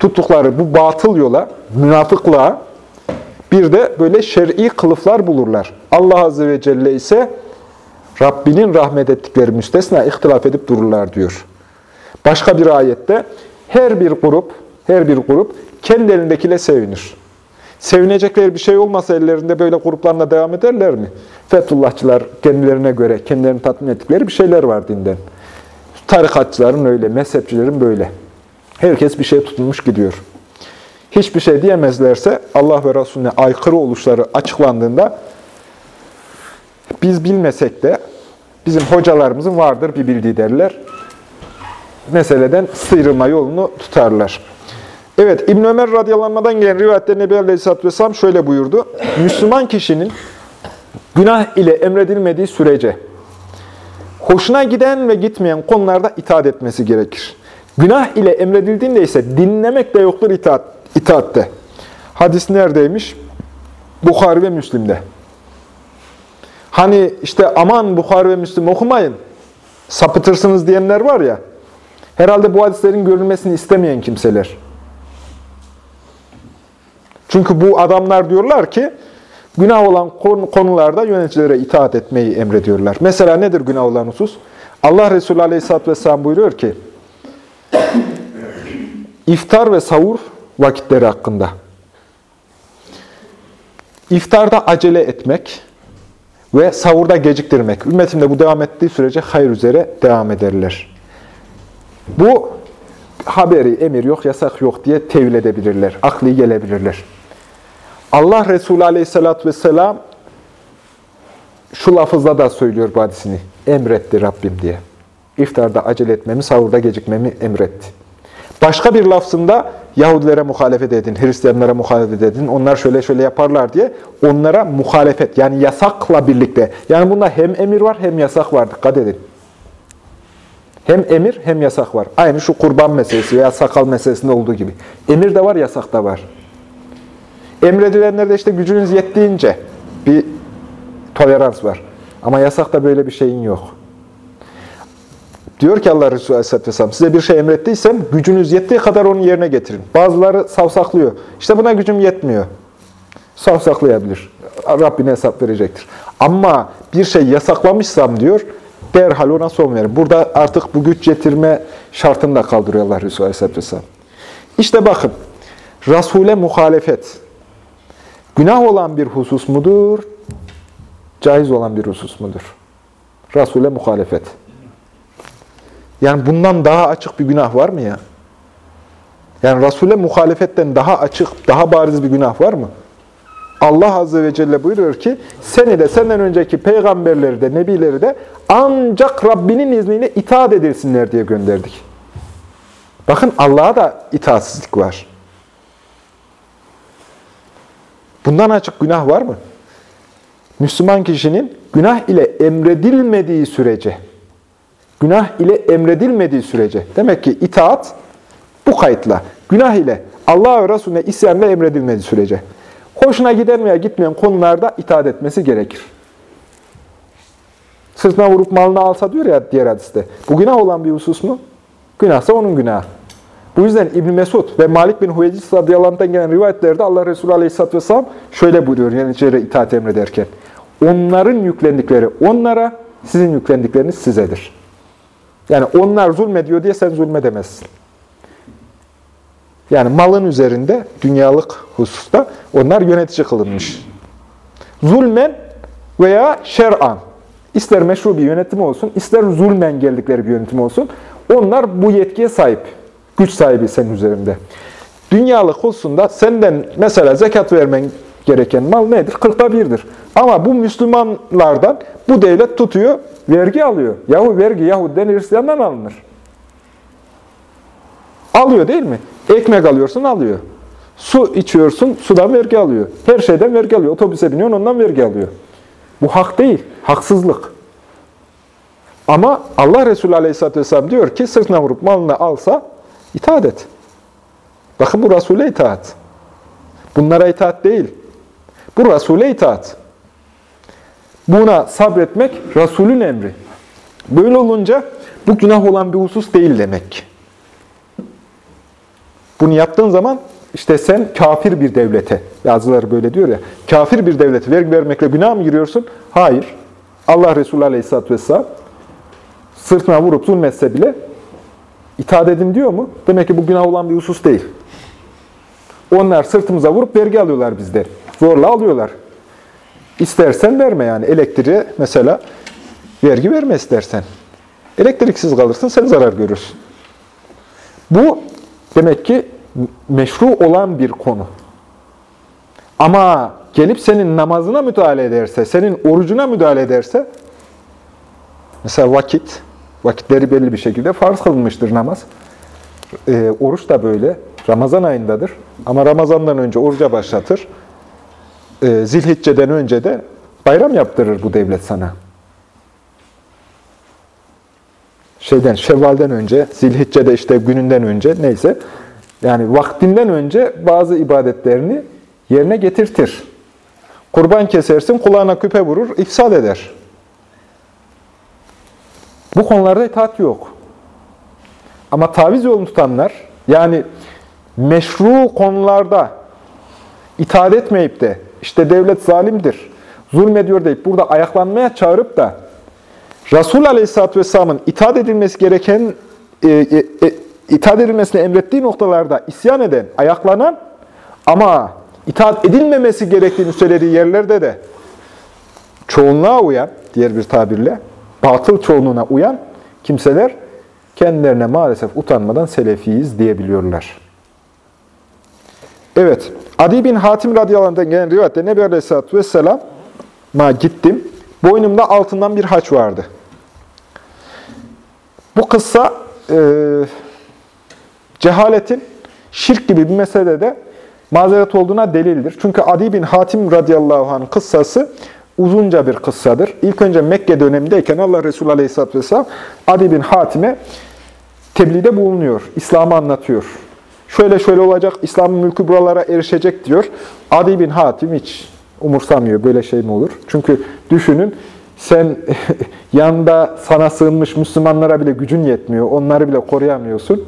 Tuttukları bu batıl yola, münafıklığa bir de böyle şer'i kılıflar bulurlar. Allah Azze ve Celle ise Rabbinin rahmet ettikleri müstesna ihtilaf edip dururlar diyor. Başka bir ayette her bir grup, her bir grup kendi sevinir. Sevinecekleri bir şey olmasa ellerinde böyle gruplarına devam ederler mi? Fethullahçılar kendilerine göre, kendilerini tatmin ettikleri bir şeyler var dinden. Tarikatçıların öyle, mezhepçilerin böyle. Herkes bir şey tutulmuş gidiyor. Hiçbir şey diyemezlerse Allah ve Resulüne aykırı oluşları açıklandığında biz bilmesek de bizim hocalarımızın vardır bir bildiği derler. Meseleden sıyrılma yolunu tutarlar. Evet, İbn Ömer radıyallahu gelen rivayette Nebi Aleyhisselatü Vesselam şöyle buyurdu. Müslüman kişinin günah ile emredilmediği sürece hoşuna giden ve gitmeyen konularda itaat etmesi gerekir. Günah ile emredildiğinde ise dinlemek de yoktur itaat, itaatte. Hadis neredeymiş? Bukhari ve Müslim'de. Hani işte aman Bukhari ve Müslim okumayın, sapıtırsınız diyenler var ya, herhalde bu hadislerin görülmesini istemeyen kimseler. Çünkü bu adamlar diyorlar ki, günah olan konularda yöneticilere itaat etmeyi emrediyorlar. Mesela nedir günah olan husus? Allah Resulü Aleyhisselatü Vesselam buyuruyor ki, iftar ve savur vakitleri hakkında. İftarda acele etmek ve savurda geciktirmek. Ümmetimde bu devam ettiği sürece hayır üzere devam ederler. Bu haberi, emir yok, yasak yok diye tevil edebilirler, akli gelebilirler. Allah Resulü Aleyhisselatü vesselam şu lafızla da söylüyor bu hadisini. Emretti Rabbim diye. İftarda acele etmemi, sahurda gecikmemi emretti. Başka bir lafzında Yahudilere muhalefet edin, Hristiyanlara muhalefet edin, onlar şöyle şöyle yaparlar diye onlara muhalefet, yani yasakla birlikte. Yani bunda hem emir var hem yasak var, dikkat edin. Hem emir hem yasak var. Aynı şu kurban meselesi veya sakal meselesinde olduğu gibi. Emir de var, yasak da var. Emredilenlerde işte gücünüz yettiğince bir tolerans var. Ama yasakta böyle bir şeyin yok. Diyor ki Allah Resulü Aleyhisselatü Vesselam, size bir şey emrettiysem gücünüz yettiği kadar onu yerine getirin. Bazıları savsaklıyor. İşte buna gücüm yetmiyor. Savsaklayabilir. Rabbine hesap verecektir. Ama bir şey yasaklamışsam diyor, derhal ona son verin. Burada artık bu güç yetirme şartını da kaldırıyor Allah Resulü Aleyhisselatü Vesselam. İşte bakın, Resul'e muhalefet, günah olan bir husus mudur, caiz olan bir husus mudur? Resul'e muhalefet. Yani bundan daha açık bir günah var mı ya? Yani Resul'e muhalefetten daha açık, daha bariz bir günah var mı? Allah Azze ve Celle buyuruyor ki, seni de senden önceki peygamberleri de, nebileri de ancak Rabbinin izniyle itaat edilsinler diye gönderdik. Bakın Allah'a da itaatsizlik var. Bundan açık günah var mı? Müslüman kişinin günah ile emredilmediği sürece, günah ile emredilmediği sürece, demek ki itaat bu kayıtla, günah ile Allah ve Resulüne isyanla emredilmediği sürece, hoşuna giden veya gitmeyen konularda itaat etmesi gerekir. Sırtına vurup malını alsa diyor ya diğer hadiste. Bu günah olan bir husus mu? Günahsa onun günahı. Bu yüzden İbn Mesud ve Malik bin Hüveycis radıyallahu gelen rivayetlerde Allah Resulü aleyhisselatü vesselam şöyle buyuruyor yöneticilere itaat emrederken. Onların yüklendikleri onlara, sizin yüklendikleriniz sizedir. Yani onlar zulmediyor diye sen zulmedemezsin. Yani malın üzerinde, dünyalık hususta onlar yönetici kılınmış. Zulmen veya şer'an. İster meşru bir yönetim olsun, ister zulmen geldikleri bir yönetim olsun. Onlar bu yetkiye sahip. Güç sahibi senin üzerinde. Dünyalık hususunda senden mesela zekat vermen gereken mal nedir? Kırkta birdir. Ama bu Müslümanlardan bu devlet tutuyor, vergi alıyor. Yahu vergi Yahudiden Hristiyandan alınır. Alıyor değil mi? Ekmek alıyorsun, alıyor. Su içiyorsun, sudan vergi alıyor. Her şeyden vergi alıyor. Otobüse biniyorsun, ondan vergi alıyor. Bu hak değil, haksızlık. Ama Allah Resulü Aleyhisselatü Vesselam diyor ki, sırtına vurup malını alsa, itaat et. Bakın bu Resul'e itaat. Bunlara itaat değil. Bu Resul'e itaat. Buna sabretmek Resul'ün emri. Böyle olunca bu günah olan bir husus değil demek. Bunu yaptığın zaman işte sen kafir bir devlete, yazıları böyle diyor ya, kafir bir devlete vergi vermekle günah mı giriyorsun? Hayır. Allah Resulü Aleyhisselatü Vesselam sırtına vurup zulmetse bile itaat edin diyor mu? Demek ki bu günah olan bir husus değil. Onlar sırtımıza vurup vergi alıyorlar bizden. Zorla alıyorlar. İstersen verme yani. Elektriğe mesela vergi verme istersen. Elektriksiz kalırsın, sen zarar görürsün. Bu demek ki meşru olan bir konu. Ama gelip senin namazına müdahale ederse, senin orucuna müdahale ederse, mesela vakit, vakitleri belli bir şekilde farz kılınmıştır namaz. E, oruç da böyle. Ramazan ayındadır. Ama Ramazan'dan önce oruca başlatır. E, Zilhicce'den önce de bayram yaptırır bu devlet sana. Şeyden, Şevval'den önce, Zilhicce'de işte gününden önce neyse. Yani vaktinden önce bazı ibadetlerini yerine getirtir. Kurban kesersin, kulağına küpe vurur, ifsad eder. Bu konularda itaat yok. Ama taviz yolunu tutanlar, yani meşru konularda itaat etmeyip de, işte devlet zalimdir, zulmediyor deyip burada ayaklanmaya çağırıp da, Resul Aleyhisselatü Vesselam'ın itaat edilmesi gereken, e, e, e, itaat edilmesini emrettiği noktalarda isyan eden, ayaklanan ama itaat edilmemesi gerektiğini söylediği yerlerde de çoğunluğa uyan, diğer bir tabirle, batıl çoğunluğuna uyan kimseler kendilerine maalesef utanmadan selefiyiz diyebiliyorlar. Evet, Adi bin Hatim radıyallahu gelen rivayette Nebi Aleyhisselatü Vesselam'a gittim. Boynumda altından bir haç vardı. Bu kıssa e, cehaletin şirk gibi bir meselede mazeret olduğuna delildir. Çünkü Adi bin Hatim radıyallahu anh kıssası uzunca bir kıssadır. İlk önce Mekke dönemindeyken Allah Resulü Aleyhisselatü Vesselam Adi bin Hatim'e tebliğde bulunuyor. İslam'ı anlatıyor. Şöyle şöyle olacak, İslam'ın mülkü buralara erişecek diyor. Adi bin Hatim hiç umursamıyor. Böyle şey mi olur? Çünkü düşünün, Sen yanında sana sığınmış Müslümanlara bile gücün yetmiyor. Onları bile koruyamıyorsun.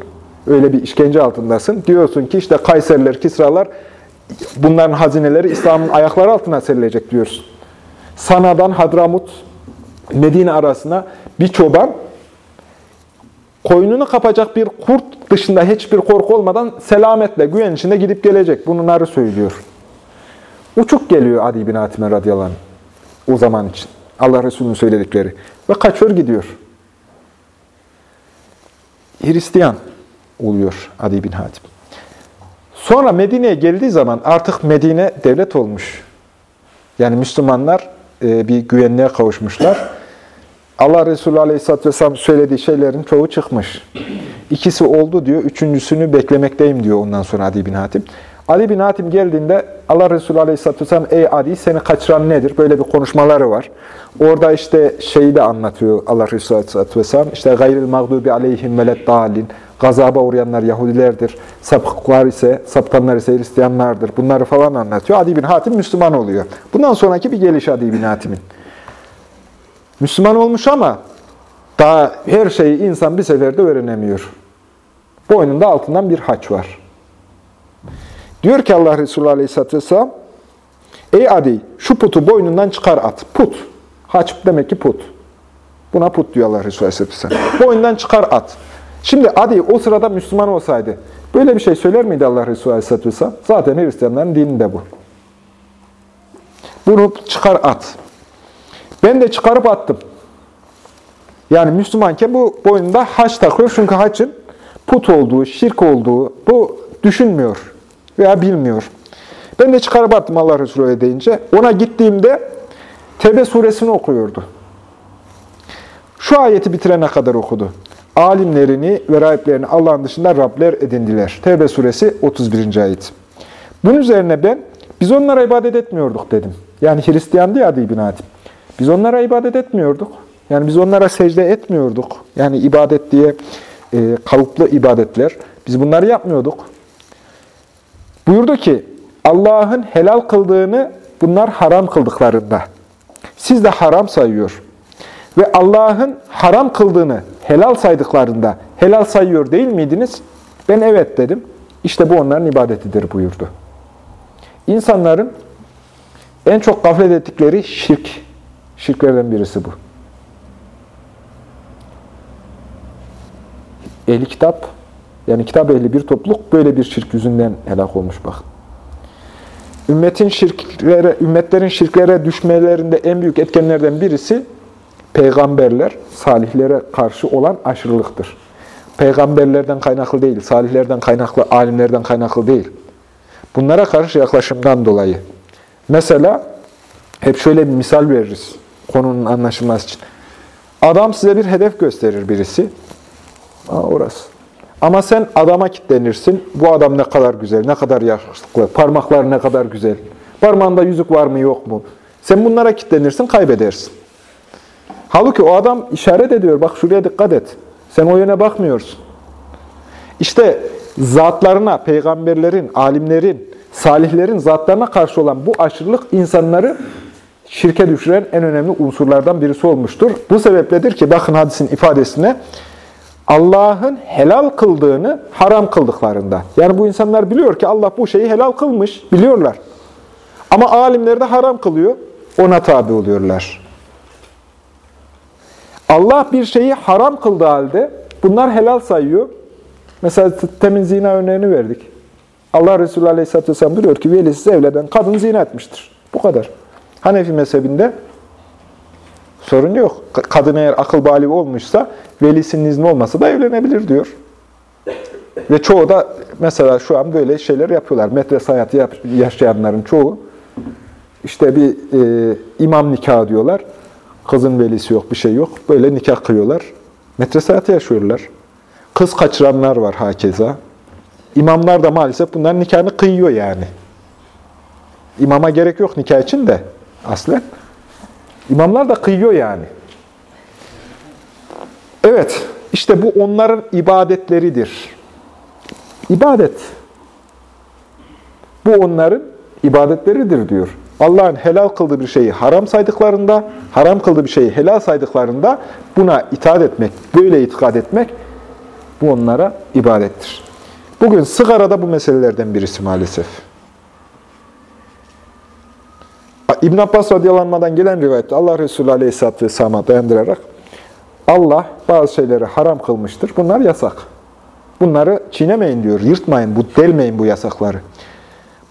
Öyle bir işkence altındasın. Diyorsun ki işte Kayseriler, Kisralar bunların hazineleri İslam'ın ayakları altına serilecek diyorsun. Sana'dan Hadramut, Medine arasına bir çoban koyununu kapacak bir kurt dışında hiçbir korku olmadan selametle, güven içinde gidip gelecek. Bunları söylüyor. Uçuk geliyor Adi bin Hatim'e radıyallahu o zaman için. Allah Resulü'nün söyledikleri. Ve kaçıyor gidiyor. Hristiyan oluyor Adi bin Hatim. Sonra Medine'ye geldiği zaman artık Medine devlet olmuş. Yani Müslümanlar bir güvenliğe kavuşmuşlar. Allah Resulü Aleyhisselatü Vesselam söylediği şeylerin çoğu çıkmış. İkisi oldu diyor, üçüncüsünü beklemekteyim diyor ondan sonra Adi bin Hatim. Ali bin Hatim geldiğinde Allah Resulü Aleyhisselatü Vesselam, ey Adi seni kaçıran nedir? Böyle bir konuşmaları var. Orada işte şeyi de anlatıyor Allah Resulü Aleyhisselatü Vesselam. İşte gayril mağdubi aleyhim velet dalin. Gazaba uğrayanlar Yahudilerdir. Sapıklar ise, saptanlar ise Hristiyanlardır. Bunları falan anlatıyor. Adi bin Hatim Müslüman oluyor. Bundan sonraki bir geliş Adi bin Hatim'in. Müslüman olmuş ama daha her şeyi insan bir seferde öğrenemiyor. Boynunda altından bir haç var. Diyor ki Allah Resulü Aleyhisselatü Vesselam, Ey Adi şu putu boynundan çıkar at. Put. Haç demek ki put. Buna put diyor Allah Resulü Aleyhisselatü Vesselam. Boynundan çıkar at. Şimdi Adi o sırada Müslüman olsaydı böyle bir şey söyler miydi Allah Resulü Aleyhisselatü Vesselam? Zaten Hristiyanların dininde bu. Bunu çıkar at. Ben de çıkarıp attım. Yani Müslümanken bu boynunda haç takıyor. Çünkü haçın put olduğu, şirk olduğu bu düşünmüyor veya bilmiyor. Ben de çıkarıp attım Allah Resulü öyle deyince. Ona gittiğimde Tevbe suresini okuyordu. Şu ayeti bitirene kadar okudu. Alimlerini ve rahiplerini Allah'ın dışında Rabler edindiler. Tevbe suresi 31. ayet. Bunun üzerine ben, biz onlara ibadet etmiyorduk dedim. Yani Hristiyan diye Adi bin Hatim. Biz onlara ibadet etmiyorduk. Yani biz onlara secde etmiyorduk. Yani ibadet diye e, kalıplı ibadetler. Biz bunları yapmıyorduk. Buyurdu ki, Allah'ın helal kıldığını bunlar haram kıldıklarında. Siz de haram sayıyor. Ve Allah'ın haram kıldığını helal saydıklarında helal sayıyor değil miydiniz? Ben evet dedim. İşte bu onların ibadetidir buyurdu. İnsanların en çok gaflet ettikleri şirk. Şirklerden birisi bu. Ehli kitap, yani kitap ehli bir topluluk böyle bir şirk yüzünden helak olmuş bak. Ümmetin şirklere, ümmetlerin şirklere düşmelerinde en büyük etkenlerden birisi peygamberler, salihlere karşı olan aşırılıktır. Peygamberlerden kaynaklı değil, salihlerden kaynaklı, alimlerden kaynaklı değil. Bunlara karşı yaklaşımdan dolayı. Mesela hep şöyle bir misal veririz konunun anlaşılması için. Adam size bir hedef gösterir birisi. Aa, orası. Ama sen adama kitlenirsin. Bu adam ne kadar güzel, ne kadar yakışıklı, parmakları ne kadar güzel. Parmağında yüzük var mı yok mu? Sen bunlara kitlenirsin, kaybedersin. Halbuki o adam işaret ediyor. Bak şuraya dikkat et. Sen o yöne bakmıyorsun. İşte zatlarına, peygamberlerin, alimlerin, salihlerin zatlarına karşı olan bu aşırılık insanları şirke düşüren en önemli unsurlardan birisi olmuştur. Bu sebepledir ki bakın hadisin ifadesine Allah'ın helal kıldığını haram kıldıklarında. Yani bu insanlar biliyor ki Allah bu şeyi helal kılmış, biliyorlar. Ama alimler de haram kılıyor, ona tabi oluyorlar. Allah bir şeyi haram kıldığı halde bunlar helal sayıyor. Mesela temin zina örneğini verdik. Allah Resulü Aleyhisselatü Vesselam diyor ki velisiz evlenen kadın zina etmiştir. Bu kadar. Hanefi mezhebinde sorun yok. Kadın eğer akıl bali olmuşsa velisinin izni olmasa da evlenebilir diyor. Ve çoğu da mesela şu an böyle şeyler yapıyorlar. Medrese hayatı yaşayanların çoğu işte bir e, imam nikahı diyorlar. Kızın velisi yok, bir şey yok. Böyle nikah kıyıyorlar. Medrese hayatı yaşıyorlar. Kız kaçıranlar var hakeza. İmamlar da maalesef bunların nikahını kıyıyor yani. İmama gerek yok nikah için de aslen. İmamlar da kıyıyor yani. Evet, işte bu onların ibadetleridir. İbadet. Bu onların ibadetleridir diyor. Allah'ın helal kıldığı bir şeyi haram saydıklarında, haram kıldığı bir şeyi helal saydıklarında buna itaat etmek, böyle itikad etmek bu onlara ibadettir. Bugün sigara da bu meselelerden birisi maalesef. İbn Abbas radıyallahu gelen rivayette Allah Resulü aleyhisselatü vesselam'a dayandırarak Allah bazı şeyleri haram kılmıştır. Bunlar yasak. Bunları çiğnemeyin diyor, yırtmayın, bu delmeyin bu yasakları.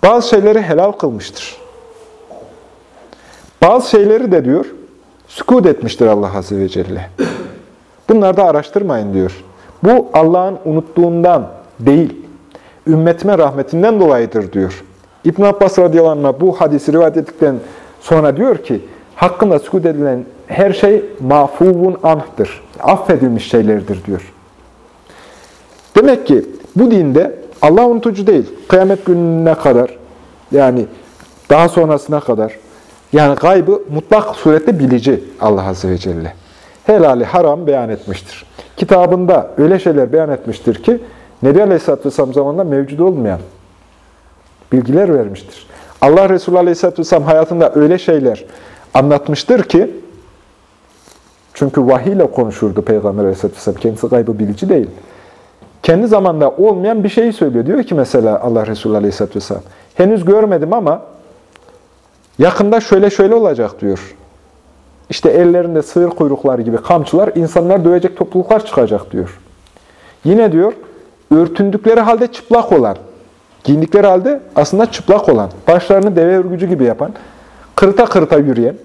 Bazı şeyleri helal kılmıştır. Bazı şeyleri de diyor, sükut etmiştir Allah Azze ve Celle. Bunları da araştırmayın diyor. Bu Allah'ın unuttuğundan değil, ümmetime rahmetinden dolayıdır diyor. İbn Abbas radıyallahu anh bu hadisi rivayet ettikten sonra diyor ki, hakkında sükut edilen her şey mafuvun anhtır. Affedilmiş şeylerdir diyor. Demek ki bu dinde Allah unutucu değil. Kıyamet gününe kadar yani daha sonrasına kadar yani gaybı mutlak surette bilici Allah Azze ve Celle. Helali haram beyan etmiştir. Kitabında öyle şeyler beyan etmiştir ki Nebi Aleyhisselatü Vesselam zamanında mevcut olmayan bilgiler vermiştir. Allah Resulü Aleyhisselatü Vesselam hayatında öyle şeyler anlatmıştır ki çünkü vahiy ile konuşurdu Peygamber Aleyhisselatü Vesselam. Kendisi gaybı bilici değil. Kendi zamanda olmayan bir şeyi söylüyor. Diyor ki mesela Allah Resulü Aleyhisselatü Vesselam, henüz görmedim ama yakında şöyle şöyle olacak diyor. İşte ellerinde sığır kuyrukları gibi kamçılar, insanlar dövecek topluluklar çıkacak diyor. Yine diyor, örtündükleri halde çıplak olan, giyindikleri halde aslında çıplak olan, başlarını deve örgücü gibi yapan, kırıta kırıta yürüyen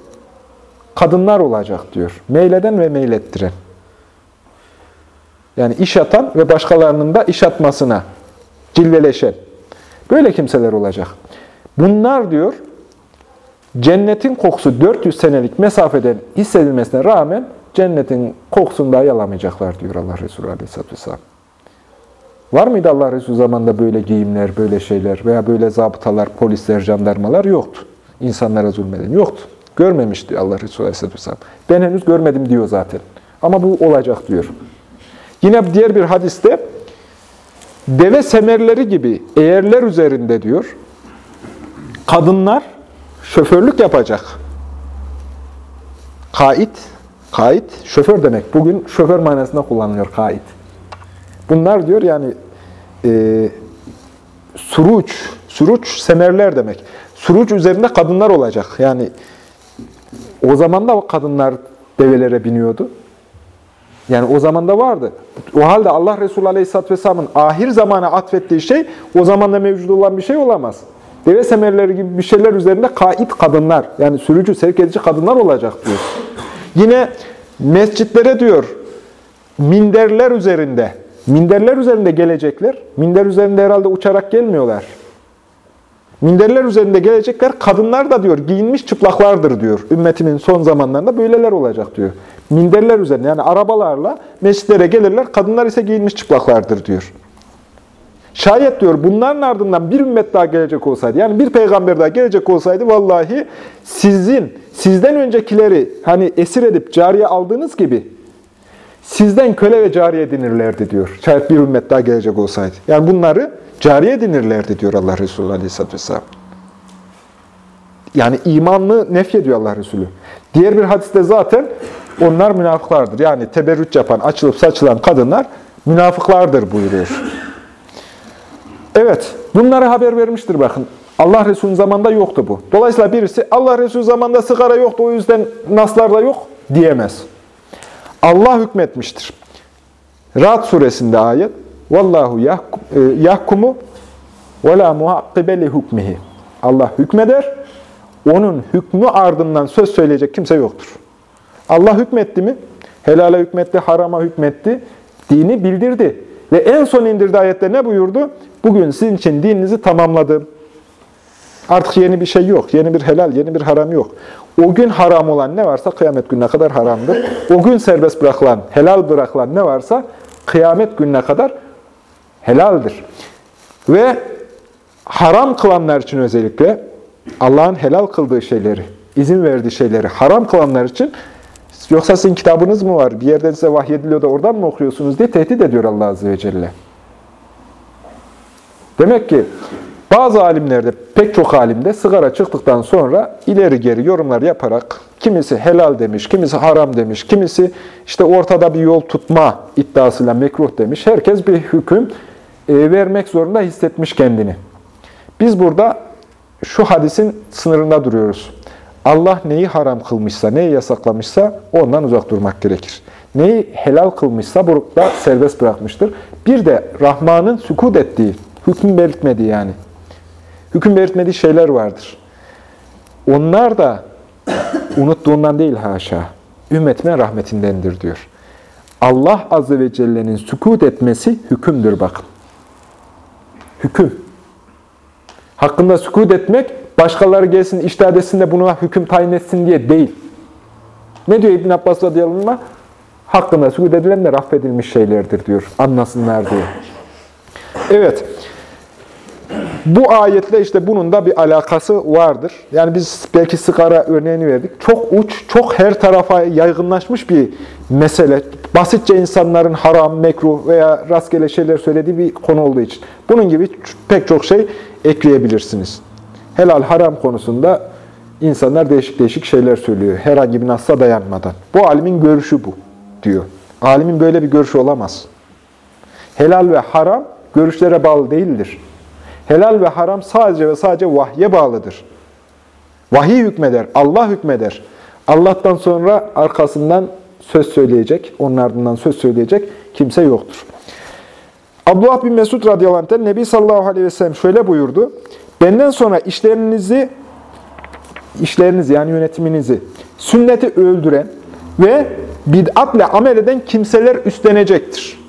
kadınlar olacak diyor. Meyleden ve meylettiren. Yani iş atan ve başkalarının da iş atmasına cilveleşen. Böyle kimseler olacak. Bunlar diyor, cennetin kokusu 400 senelik mesafeden hissedilmesine rağmen cennetin kokusunu dahi alamayacaklar diyor Allah Resulü Aleyhisselatü Vesselam. Var mıydı Allah Resulü zamanında böyle giyimler, böyle şeyler veya böyle zabıtalar, polisler, jandarmalar? Yoktu. İnsanlara zulmeden yoktu. Görmemiş diyor Allah Resulü Aleyhisselatü Vesselam. Ben henüz görmedim diyor zaten. Ama bu olacak diyor. Yine diğer bir hadiste deve semerleri gibi eğerler üzerinde diyor, kadınlar şoförlük yapacak. Kait, kait, şoför demek. Bugün şoför manasında kullanılıyor kait. Bunlar diyor yani e, suruç, suruç semerler demek. Suruç üzerinde kadınlar olacak. Yani o zaman da kadınlar develere biniyordu. Yani o zaman da vardı. O halde Allah Resulü Aleyhisselatü Vesselam'ın ahir zamana atfettiği şey o zamanda mevcut olan bir şey olamaz. Deve semerleri gibi bir şeyler üzerinde kait kadınlar, yani sürücü, sevk edici kadınlar olacak diyor. Yine mescitlere diyor, minderler üzerinde, minderler üzerinde gelecekler. Minder üzerinde herhalde uçarak gelmiyorlar. Minderler üzerinde gelecekler, kadınlar da diyor giyinmiş çıplaklardır diyor. Ümmetimin son zamanlarında böyleler olacak diyor. Minderler üzerinde yani arabalarla mescitlere gelirler, kadınlar ise giyinmiş çıplaklardır diyor. Şayet diyor bunların ardından bir ümmet daha gelecek olsaydı, yani bir peygamber daha gelecek olsaydı vallahi sizin, sizden öncekileri hani esir edip cariye aldığınız gibi sizden köle ve cariye edinirlerdi diyor. Şayet bir ümmet daha gelecek olsaydı. Yani bunları cariye edinirlerdi diyor Allah Resulü Aleyhisselatü Vesselam. Yani imanlı nef ediyor Allah Resulü. Diğer bir hadiste zaten onlar münafıklardır. Yani teberrüç yapan, açılıp saçılan kadınlar münafıklardır buyuruyor. Evet, bunları haber vermiştir bakın. Allah Resulü zamanında yoktu bu. Dolayısıyla birisi Allah Resulü zamanında sigara yoktu o yüzden naslarda yok diyemez. Allah hükmetmiştir. Ra'd suresinde ayet Vallahu e, yahkumu ve la muhakkibe li hukmihi. Allah hükmeder. Onun hükmü ardından söz söyleyecek kimse yoktur. Allah hükmetti mi? Helale hükmetti, harama hükmetti. Dini bildirdi. Ve en son indirdiği ayette ne buyurdu? Bugün sizin için dininizi tamamladım. Artık yeni bir şey yok. Yeni bir helal, yeni bir haram yok. O gün haram olan ne varsa kıyamet gününe kadar haramdır. O gün serbest bırakılan, helal bırakılan ne varsa kıyamet gününe kadar helaldir. Ve haram kılanlar için özellikle Allah'ın helal kıldığı şeyleri, izin verdiği şeyleri haram kılanlar için yoksa sizin kitabınız mı var? Bir yerden size vahyediliyor da oradan mı okuyorsunuz diye tehdit ediyor Allah Azze ve Celle. Demek ki Bazı alimlerde, pek çok alimde sigara çıktıktan sonra ileri geri yorumlar yaparak kimisi helal demiş, kimisi haram demiş, kimisi işte ortada bir yol tutma iddiasıyla mekruh demiş. Herkes bir hüküm e, vermek zorunda hissetmiş kendini. Biz burada şu hadisin sınırında duruyoruz. Allah neyi haram kılmışsa, neyi yasaklamışsa ondan uzak durmak gerekir. Neyi helal kılmışsa burada serbest bırakmıştır. Bir de Rahman'ın sükut ettiği, hüküm belirtmediği yani. Hüküm belirtmediği şeyler vardır. Onlar da unuttuğundan değil haşa, ümmetine rahmetindendir diyor. Allah Azze ve Celle'nin sükut etmesi hükümdür bakın. Hüküm. Hakkında sükut etmek, başkaları gelsin, iştahat de buna hüküm tayin etsin diye değil. Ne diyor İbn Abbas radıyallahu anh? Hakkında sükut edilenler affedilmiş şeylerdir diyor. Anlasınlar diye. Evet. Bu ayetle işte bunun da bir alakası vardır. Yani biz belki sigara örneğini verdik. Çok uç, çok her tarafa yaygınlaşmış bir mesele. Basitçe insanların haram, mekruh veya rastgele şeyler söylediği bir konu olduğu için. Bunun gibi pek çok şey ekleyebilirsiniz. Helal, haram konusunda insanlar değişik değişik şeyler söylüyor. Herhangi bir nasla dayanmadan. Bu alimin görüşü bu diyor. Alimin böyle bir görüşü olamaz. Helal ve haram görüşlere bağlı değildir. Helal ve haram sadece ve sadece vahye bağlıdır. Vahiy hükmeder, Allah hükmeder. Allah'tan sonra arkasından söz söyleyecek, onun ardından söz söyleyecek kimse yoktur. Abdullah bin Mesud radıyallahu anh Nebi sallallahu aleyhi ve sellem şöyle buyurdu. Benden sonra işlerinizi, işlerinizi yani yönetiminizi sünneti öldüren ve bid'atle amel eden kimseler üstlenecektir.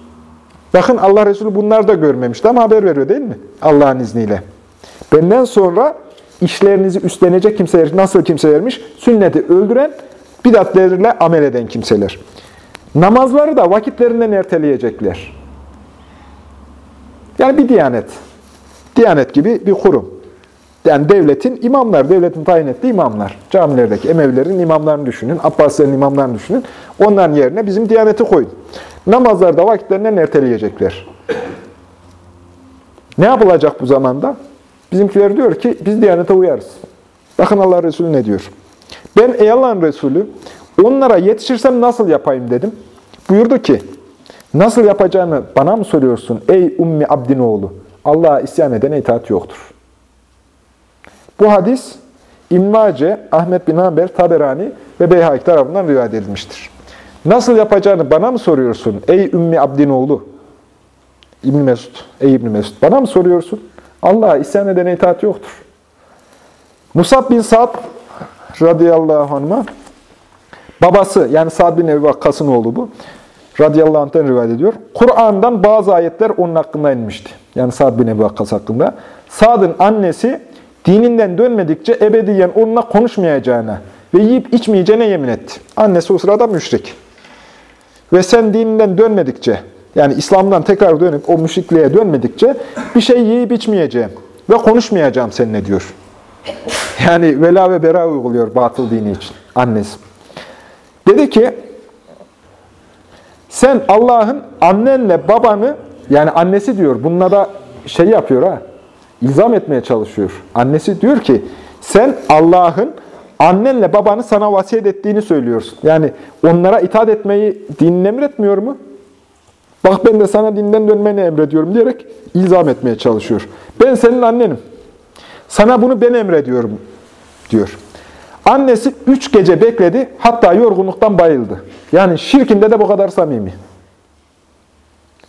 Bakın Allah Resulü bunlar da görmemişti ama haber veriyor değil mi? Allah'ın izniyle. Benden sonra işlerinizi üstlenecek kimseler, nasıl kimselermiş? Sünneti öldüren, bidatlerle amel eden kimseler. Namazları da vakitlerinden erteleyecekler. Yani bir diyanet. Diyanet gibi bir kurum. Yani devletin imamlar, devletin tayin ettiği imamlar. Camilerdeki Emevilerin imamlarını düşünün, Abbasilerin imamlarını düşünün. Onların yerine bizim diyaneti koyun. Namazlarda vakitlerinden erteleyecekler. Ne yapılacak bu zamanda? Bizimkiler diyor ki biz diyanete uyarız. Bakın Allah Resulü ne diyor? Ben ey Allah'ın Resulü onlara yetişirsem nasıl yapayım dedim. Buyurdu ki nasıl yapacağını bana mı soruyorsun ey Ummi Abdinoğlu? Allah'a isyan edene itaat yoktur. Bu hadis İmmace, Ahmet bin Hanbel, Taberani ve Beyhaki tarafından rivayet edilmiştir. Nasıl yapacağını bana mı soruyorsun ey Ümmi Abdinoğlu? İbn Mesud, ey İbn Mesud bana mı soruyorsun? Allah'a isyan edene itaat yoktur. Musab bin Sa'd radıyallahu anh'a babası yani Sa'd bin Ebi Vakkas'ın oğlu bu. Radıyallahu anh'tan rivayet ediyor. Kur'an'dan bazı ayetler onun hakkında inmişti. Yani Sa'd bin Ebi Vakkas hakkında. Sa'd'ın annesi dininden dönmedikçe ebediyen onunla konuşmayacağına ve yiyip içmeyeceğine yemin etti. Annesi o sırada müşrik. Ve sen dininden dönmedikçe, yani İslam'dan tekrar dönüp o müşrikliğe dönmedikçe bir şey yiyip içmeyeceğim ve konuşmayacağım seninle diyor. Yani vela ve bera uyguluyor batıl dini için annesi. Dedi ki, sen Allah'ın annenle babanı, yani annesi diyor, bununla da şey yapıyor ha, ilzam etmeye çalışıyor. Annesi diyor ki, sen Allah'ın annenle babanı sana vasiyet ettiğini söylüyorsun. Yani onlara itaat etmeyi dinin emretmiyor mu? Bak ben de sana dinden dönmeni emrediyorum diyerek ilzam etmeye çalışıyor. Ben senin annenim. Sana bunu ben emrediyorum diyor. Annesi üç gece bekledi, hatta yorgunluktan bayıldı. Yani şirkinde de bu kadar samimi.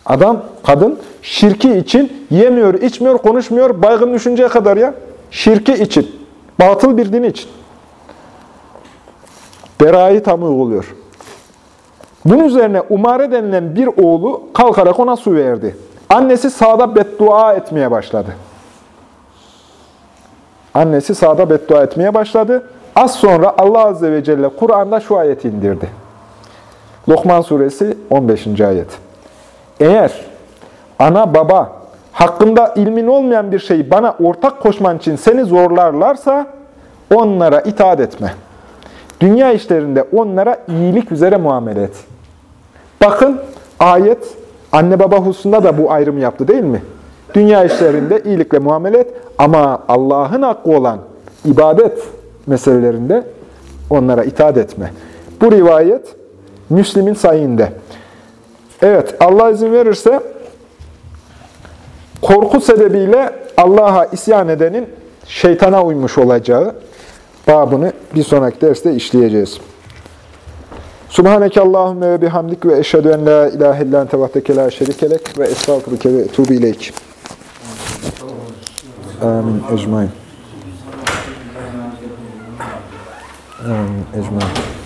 Adam, kadın şirki için yemiyor, içmiyor, konuşmuyor, baygın düşünceye kadar ya. Şirki için, batıl bir din için. Berayı tam uyguluyor. Bunun üzerine Umare denilen bir oğlu kalkarak ona su verdi. Annesi sağda beddua etmeye başladı. Annesi sağda beddua etmeye başladı. Az sonra Allah Azze ve Celle Kur'an'da şu ayeti indirdi. Lokman Suresi 15. ayet. Eğer ana baba hakkında ilmin olmayan bir şeyi bana ortak koşman için seni zorlarlarsa onlara itaat etme. Dünya işlerinde onlara iyilik üzere muamele et. Bakın ayet anne baba hususunda da bu ayrımı yaptı değil mi? Dünya işlerinde iyilikle muamele et ama Allah'ın hakkı olan ibadet meselelerinde onlara itaat etme. Bu rivayet Müslim'in sayinde. Evet, Allah izin verirse korku sebebiyle Allah'a isyan edenin şeytana uymuş olacağı babını bir sonraki derste işleyeceğiz. Subhaneke Allahümme ve bihamdik ve eşhedü en la ilahe illan tevahdeke la şerikelek ve estağfurüke ve etubu ileyk. Amin. Ecmain. Amin. Ecmain.